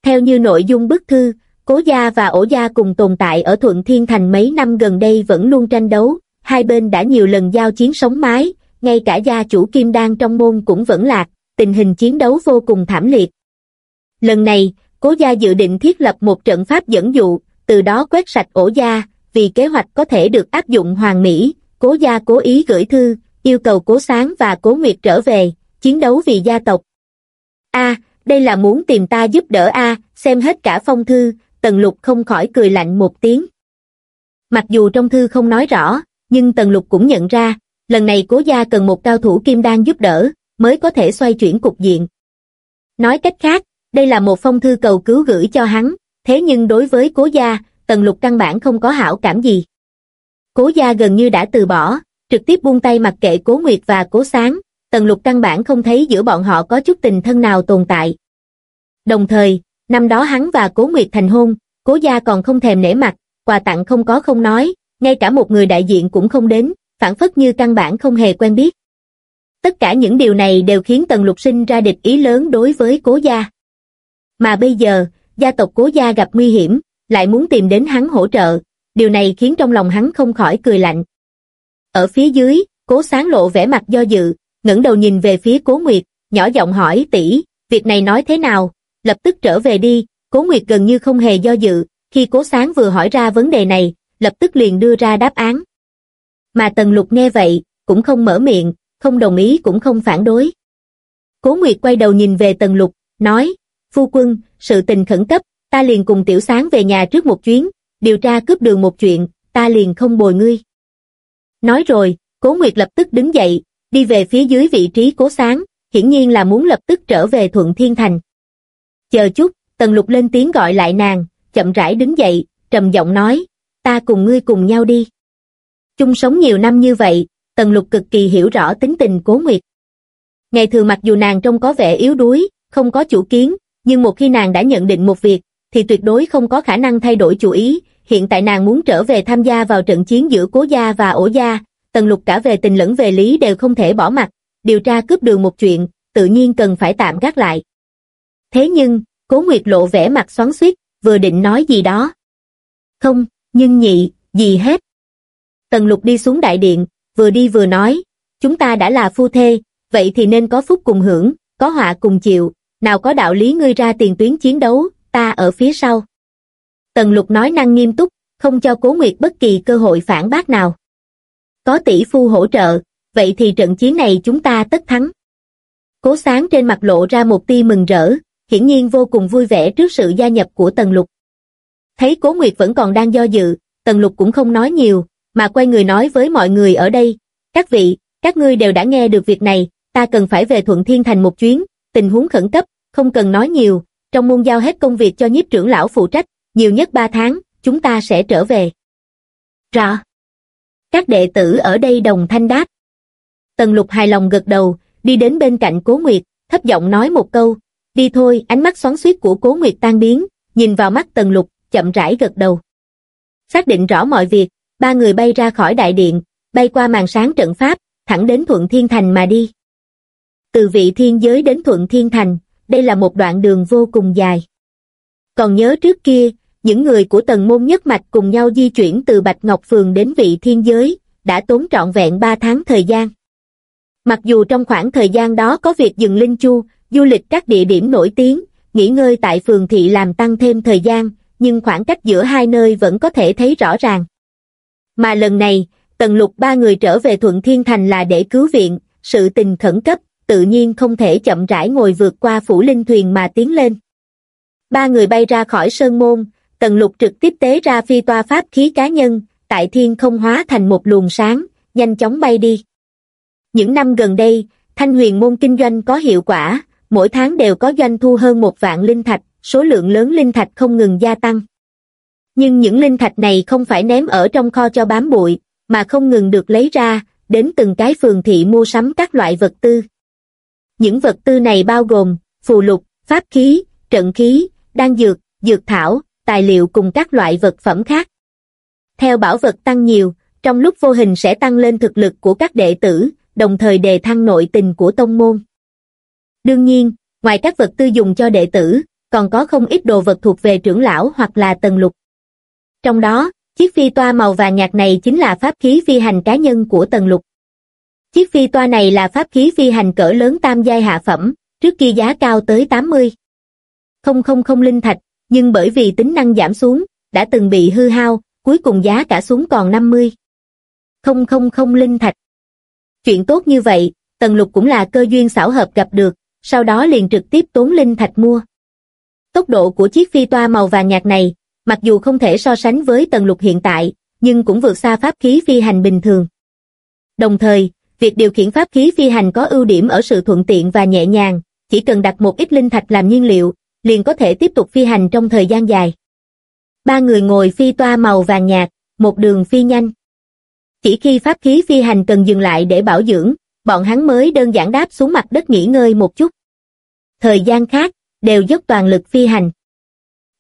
Theo như nội dung bức thư, Cố gia và ổ gia cùng tồn tại ở Thuận Thiên Thành mấy năm gần đây vẫn luôn tranh đấu, hai bên đã nhiều lần giao chiến sống mái, ngay cả gia chủ Kim Đan trong môn cũng vẫn lạc, tình hình chiến đấu vô cùng thảm liệt. Lần này, Cố gia dự định thiết lập một trận pháp dẫn dụ, từ đó quét sạch ổ gia, vì kế hoạch có thể được áp dụng hoàn mỹ, cố gia cố ý gửi thư, yêu cầu cố sáng và cố nguyệt trở về, chiến đấu vì gia tộc. a đây là muốn tìm ta giúp đỡ a xem hết cả phong thư, Tần Lục không khỏi cười lạnh một tiếng. Mặc dù trong thư không nói rõ, nhưng Tần Lục cũng nhận ra, lần này cố gia cần một cao thủ kim đan giúp đỡ, mới có thể xoay chuyển cục diện. Nói cách khác, Đây là một phong thư cầu cứu gửi cho hắn, thế nhưng đối với cố gia, Tần Lục căn bản không có hảo cảm gì. Cố gia gần như đã từ bỏ, trực tiếp buông tay mặc kệ Cố Nguyệt và Cố Sáng, Tần Lục căn bản không thấy giữa bọn họ có chút tình thân nào tồn tại. Đồng thời, năm đó hắn và Cố Nguyệt thành hôn, Cố gia còn không thèm nể mặt, quà tặng không có không nói, ngay cả một người đại diện cũng không đến, phản phất như căn bản không hề quen biết. Tất cả những điều này đều khiến Tần Lục sinh ra địch ý lớn đối với Cố gia. Mà bây giờ, gia tộc Cố gia gặp nguy hiểm, lại muốn tìm đến hắn hỗ trợ, điều này khiến trong lòng hắn không khỏi cười lạnh. Ở phía dưới, Cố Sáng lộ vẻ mặt do dự, ngẩng đầu nhìn về phía Cố Nguyệt, nhỏ giọng hỏi tỷ, việc này nói thế nào, lập tức trở về đi, Cố Nguyệt gần như không hề do dự, khi Cố Sáng vừa hỏi ra vấn đề này, lập tức liền đưa ra đáp án. Mà Tần Lục nghe vậy, cũng không mở miệng, không đồng ý cũng không phản đối. Cố Nguyệt quay đầu nhìn về Tần Lục, nói, Phu quân, sự tình khẩn cấp, ta liền cùng Tiểu Sáng về nhà trước một chuyến, điều tra cướp đường một chuyện, ta liền không bồi ngươi. Nói rồi, Cố Nguyệt lập tức đứng dậy, đi về phía dưới vị trí Cố Sáng, hiển nhiên là muốn lập tức trở về Thuận Thiên Thành. Chờ chút, Tần Lục lên tiếng gọi lại nàng, chậm rãi đứng dậy, trầm giọng nói, ta cùng ngươi cùng nhau đi. Chung sống nhiều năm như vậy, Tần Lục cực kỳ hiểu rõ tính tình Cố Nguyệt. Ngày thường mặc dù nàng trông có vẻ yếu đuối, không có chủ kiến, nhưng một khi nàng đã nhận định một việc, thì tuyệt đối không có khả năng thay đổi chủ ý. Hiện tại nàng muốn trở về tham gia vào trận chiến giữa Cố Gia và Ổ Gia, Tần Lục cả về tình lẫn về lý đều không thể bỏ mặt, điều tra cướp đường một chuyện, tự nhiên cần phải tạm gác lại. Thế nhưng, Cố Nguyệt lộ vẻ mặt xoắn xuýt, vừa định nói gì đó. Không, nhưng nhị, gì hết. Tần Lục đi xuống đại điện, vừa đi vừa nói, chúng ta đã là phu thê, vậy thì nên có phúc cùng hưởng, có họa cùng chịu, nào có đạo lý ngươi ra tiền tuyến chiến đấu, ta ở phía sau. Tần Lục nói năng nghiêm túc, không cho Cố Nguyệt bất kỳ cơ hội phản bác nào. Có tỷ phu hỗ trợ, vậy thì trận chiến này chúng ta tất thắng. Cố sáng trên mặt lộ ra một tia mừng rỡ, hiển nhiên vô cùng vui vẻ trước sự gia nhập của Tần Lục. Thấy Cố Nguyệt vẫn còn đang do dự, Tần Lục cũng không nói nhiều, mà quay người nói với mọi người ở đây, các vị, các ngươi đều đã nghe được việc này, ta cần phải về Thuận Thiên Thành một chuyến, tình huống khẩn cấp, không cần nói nhiều, trong môn giao hết công việc cho nhiếp trưởng lão phụ trách, nhiều nhất ba tháng, chúng ta sẽ trở về. Rõ. Các đệ tử ở đây đồng thanh đáp. Tần lục hài lòng gật đầu, đi đến bên cạnh Cố Nguyệt, thấp giọng nói một câu, đi thôi, ánh mắt xoắn xuýt của Cố Nguyệt tan biến, nhìn vào mắt Tần lục, chậm rãi gật đầu. Xác định rõ mọi việc, ba người bay ra khỏi đại điện, bay qua màn sáng trận pháp, thẳng đến Thuận Thiên Thành mà đi. Từ vị thiên giới đến Thuận Thiên Thành, đây là một đoạn đường vô cùng dài. Còn nhớ trước kia, những người của tầng môn nhất mạch cùng nhau di chuyển từ Bạch Ngọc Phường đến vị thiên giới, đã tốn trọn vẹn 3 tháng thời gian. Mặc dù trong khoảng thời gian đó có việc dừng linh chu, du lịch các địa điểm nổi tiếng, nghỉ ngơi tại phường thị làm tăng thêm thời gian, nhưng khoảng cách giữa hai nơi vẫn có thể thấy rõ ràng. Mà lần này, tần lục ba người trở về Thuận Thiên Thành là để cứu viện, sự tình khẩn cấp, tự nhiên không thể chậm rãi ngồi vượt qua phủ linh thuyền mà tiến lên. Ba người bay ra khỏi sơn môn, tần lục trực tiếp tế ra phi toa pháp khí cá nhân, tại thiên không hóa thành một luồng sáng, nhanh chóng bay đi. Những năm gần đây, thanh huyền môn kinh doanh có hiệu quả, mỗi tháng đều có doanh thu hơn một vạn linh thạch, số lượng lớn linh thạch không ngừng gia tăng. Nhưng những linh thạch này không phải ném ở trong kho cho bám bụi, mà không ngừng được lấy ra, đến từng cái phường thị mua sắm các loại vật tư. Những vật tư này bao gồm phù lục, pháp khí, trận khí, đan dược, dược thảo, tài liệu cùng các loại vật phẩm khác. Theo bảo vật tăng nhiều, trong lúc vô hình sẽ tăng lên thực lực của các đệ tử, đồng thời đề thăng nội tình của tông môn. Đương nhiên, ngoài các vật tư dùng cho đệ tử, còn có không ít đồ vật thuộc về trưởng lão hoặc là tầng lục. Trong đó, chiếc phi toa màu vàng nhạt này chính là pháp khí phi hành cá nhân của tầng lục. Chiếc phi toa này là pháp khí phi hành cỡ lớn tam giai hạ phẩm, trước kia giá cao tới 80. Không không không linh thạch, nhưng bởi vì tính năng giảm xuống, đã từng bị hư hao, cuối cùng giá cả xuống còn 50. Không không không linh thạch. Chuyện tốt như vậy, Tần Lục cũng là cơ duyên xảo hợp gặp được, sau đó liền trực tiếp tốn linh thạch mua. Tốc độ của chiếc phi toa màu vàng nhạt này, mặc dù không thể so sánh với Tần Lục hiện tại, nhưng cũng vượt xa pháp khí phi hành bình thường. Đồng thời, việc điều khiển pháp khí phi hành có ưu điểm ở sự thuận tiện và nhẹ nhàng, chỉ cần đặt một ít linh thạch làm nhiên liệu, liền có thể tiếp tục phi hành trong thời gian dài. Ba người ngồi phi toa màu vàng nhạt, một đường phi nhanh. Chỉ khi pháp khí phi hành cần dừng lại để bảo dưỡng, bọn hắn mới đơn giản đáp xuống mặt đất nghỉ ngơi một chút. Thời gian khác, đều dốc toàn lực phi hành.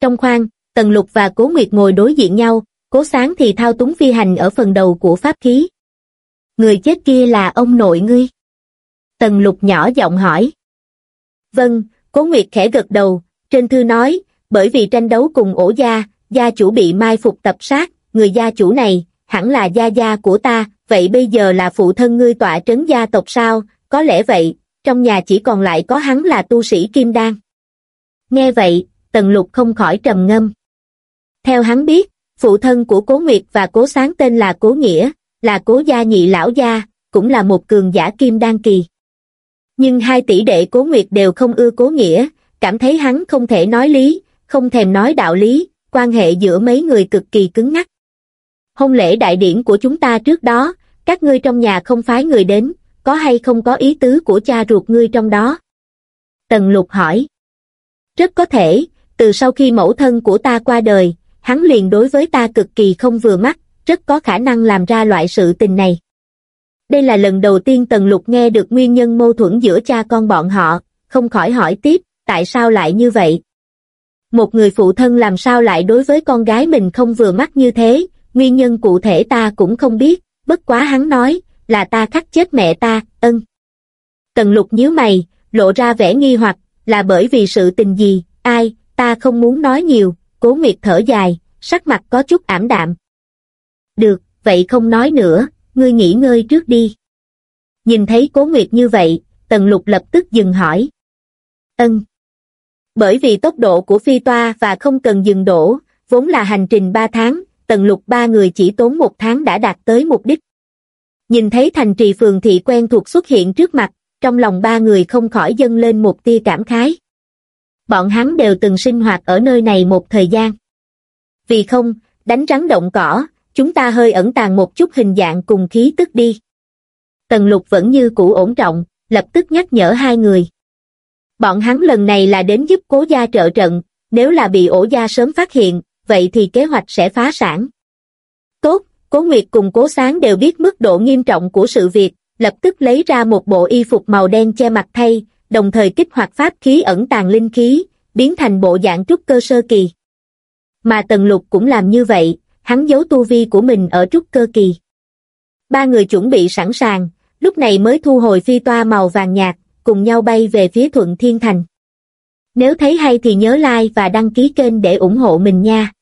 Trong khoang, Tần Lục và Cố Nguyệt ngồi đối diện nhau, Cố Sáng thì thao túng phi hành ở phần đầu của pháp khí. Người chết kia là ông nội ngươi. Tần Lục nhỏ giọng hỏi. Vâng, Cố Nguyệt khẽ gật đầu, trên thư nói, bởi vì tranh đấu cùng ổ gia, gia chủ bị mai phục tập sát, người gia chủ này, hẳn là gia gia của ta, vậy bây giờ là phụ thân ngươi tọa trấn gia tộc sao, có lẽ vậy, trong nhà chỉ còn lại có hắn là tu sĩ Kim Đan. Nghe vậy, Tần Lục không khỏi trầm ngâm. Theo hắn biết, phụ thân của Cố Nguyệt và Cố Sáng tên là Cố Nghĩa, là Cố Gia Nhị Lão Gia, cũng là một cường giả Kim Đan Kỳ. Nhưng hai tỷ đệ Cố Nguyệt đều không ưa Cố Nghĩa, cảm thấy hắn không thể nói lý, không thèm nói đạo lý, quan hệ giữa mấy người cực kỳ cứng ngắc. Hôn lễ đại điển của chúng ta trước đó, các ngươi trong nhà không phái người đến, có hay không có ý tứ của cha ruột ngươi trong đó? Tần lục hỏi. Rất có thể, từ sau khi mẫu thân của ta qua đời, hắn liền đối với ta cực kỳ không vừa mắt, rất có khả năng làm ra loại sự tình này. Đây là lần đầu tiên Tần Lục nghe được nguyên nhân mâu thuẫn giữa cha con bọn họ, không khỏi hỏi tiếp, tại sao lại như vậy? Một người phụ thân làm sao lại đối với con gái mình không vừa mắt như thế, nguyên nhân cụ thể ta cũng không biết, bất quá hắn nói, là ta khắc chết mẹ ta, ân. Tần lục nhíu mày, lộ ra vẻ nghi hoặc, là bởi vì sự tình gì, ai, ta không muốn nói nhiều, cố nguyệt thở dài, sắc mặt có chút ảm đạm. Được, vậy không nói nữa, ngươi nghỉ ngơi trước đi. Nhìn thấy cố nguyệt như vậy, tần lục lập tức dừng hỏi. Ân. Bởi vì tốc độ của phi toa và không cần dừng đổ, vốn là hành trình 3 tháng, tần lục ba người chỉ tốn một tháng đã đạt tới mục đích. Nhìn thấy thành trì phường thị quen thuộc xuất hiện trước mặt, trong lòng ba người không khỏi dâng lên một tia cảm khái. Bọn hắn đều từng sinh hoạt ở nơi này một thời gian. Vì không, đánh rắn động cỏ, chúng ta hơi ẩn tàng một chút hình dạng cùng khí tức đi. Tần lục vẫn như cũ ổn trọng, lập tức nhắc nhở hai người. Bọn hắn lần này là đến giúp cố gia trợ trận, nếu là bị ổ gia sớm phát hiện, vậy thì kế hoạch sẽ phá sản. Tốt, Cố Nguyệt cùng Cố Sáng đều biết mức độ nghiêm trọng của sự việc, lập tức lấy ra một bộ y phục màu đen che mặt thay, đồng thời kích hoạt pháp khí ẩn tàng linh khí, biến thành bộ dạng trúc cơ sơ kỳ. Mà Tần Lục cũng làm như vậy, hắn giấu tu vi của mình ở trúc cơ kỳ. Ba người chuẩn bị sẵn sàng, lúc này mới thu hồi phi toa màu vàng nhạt, cùng nhau bay về phía Thuận Thiên Thành. Nếu thấy hay thì nhớ like và đăng ký kênh để ủng hộ mình nha.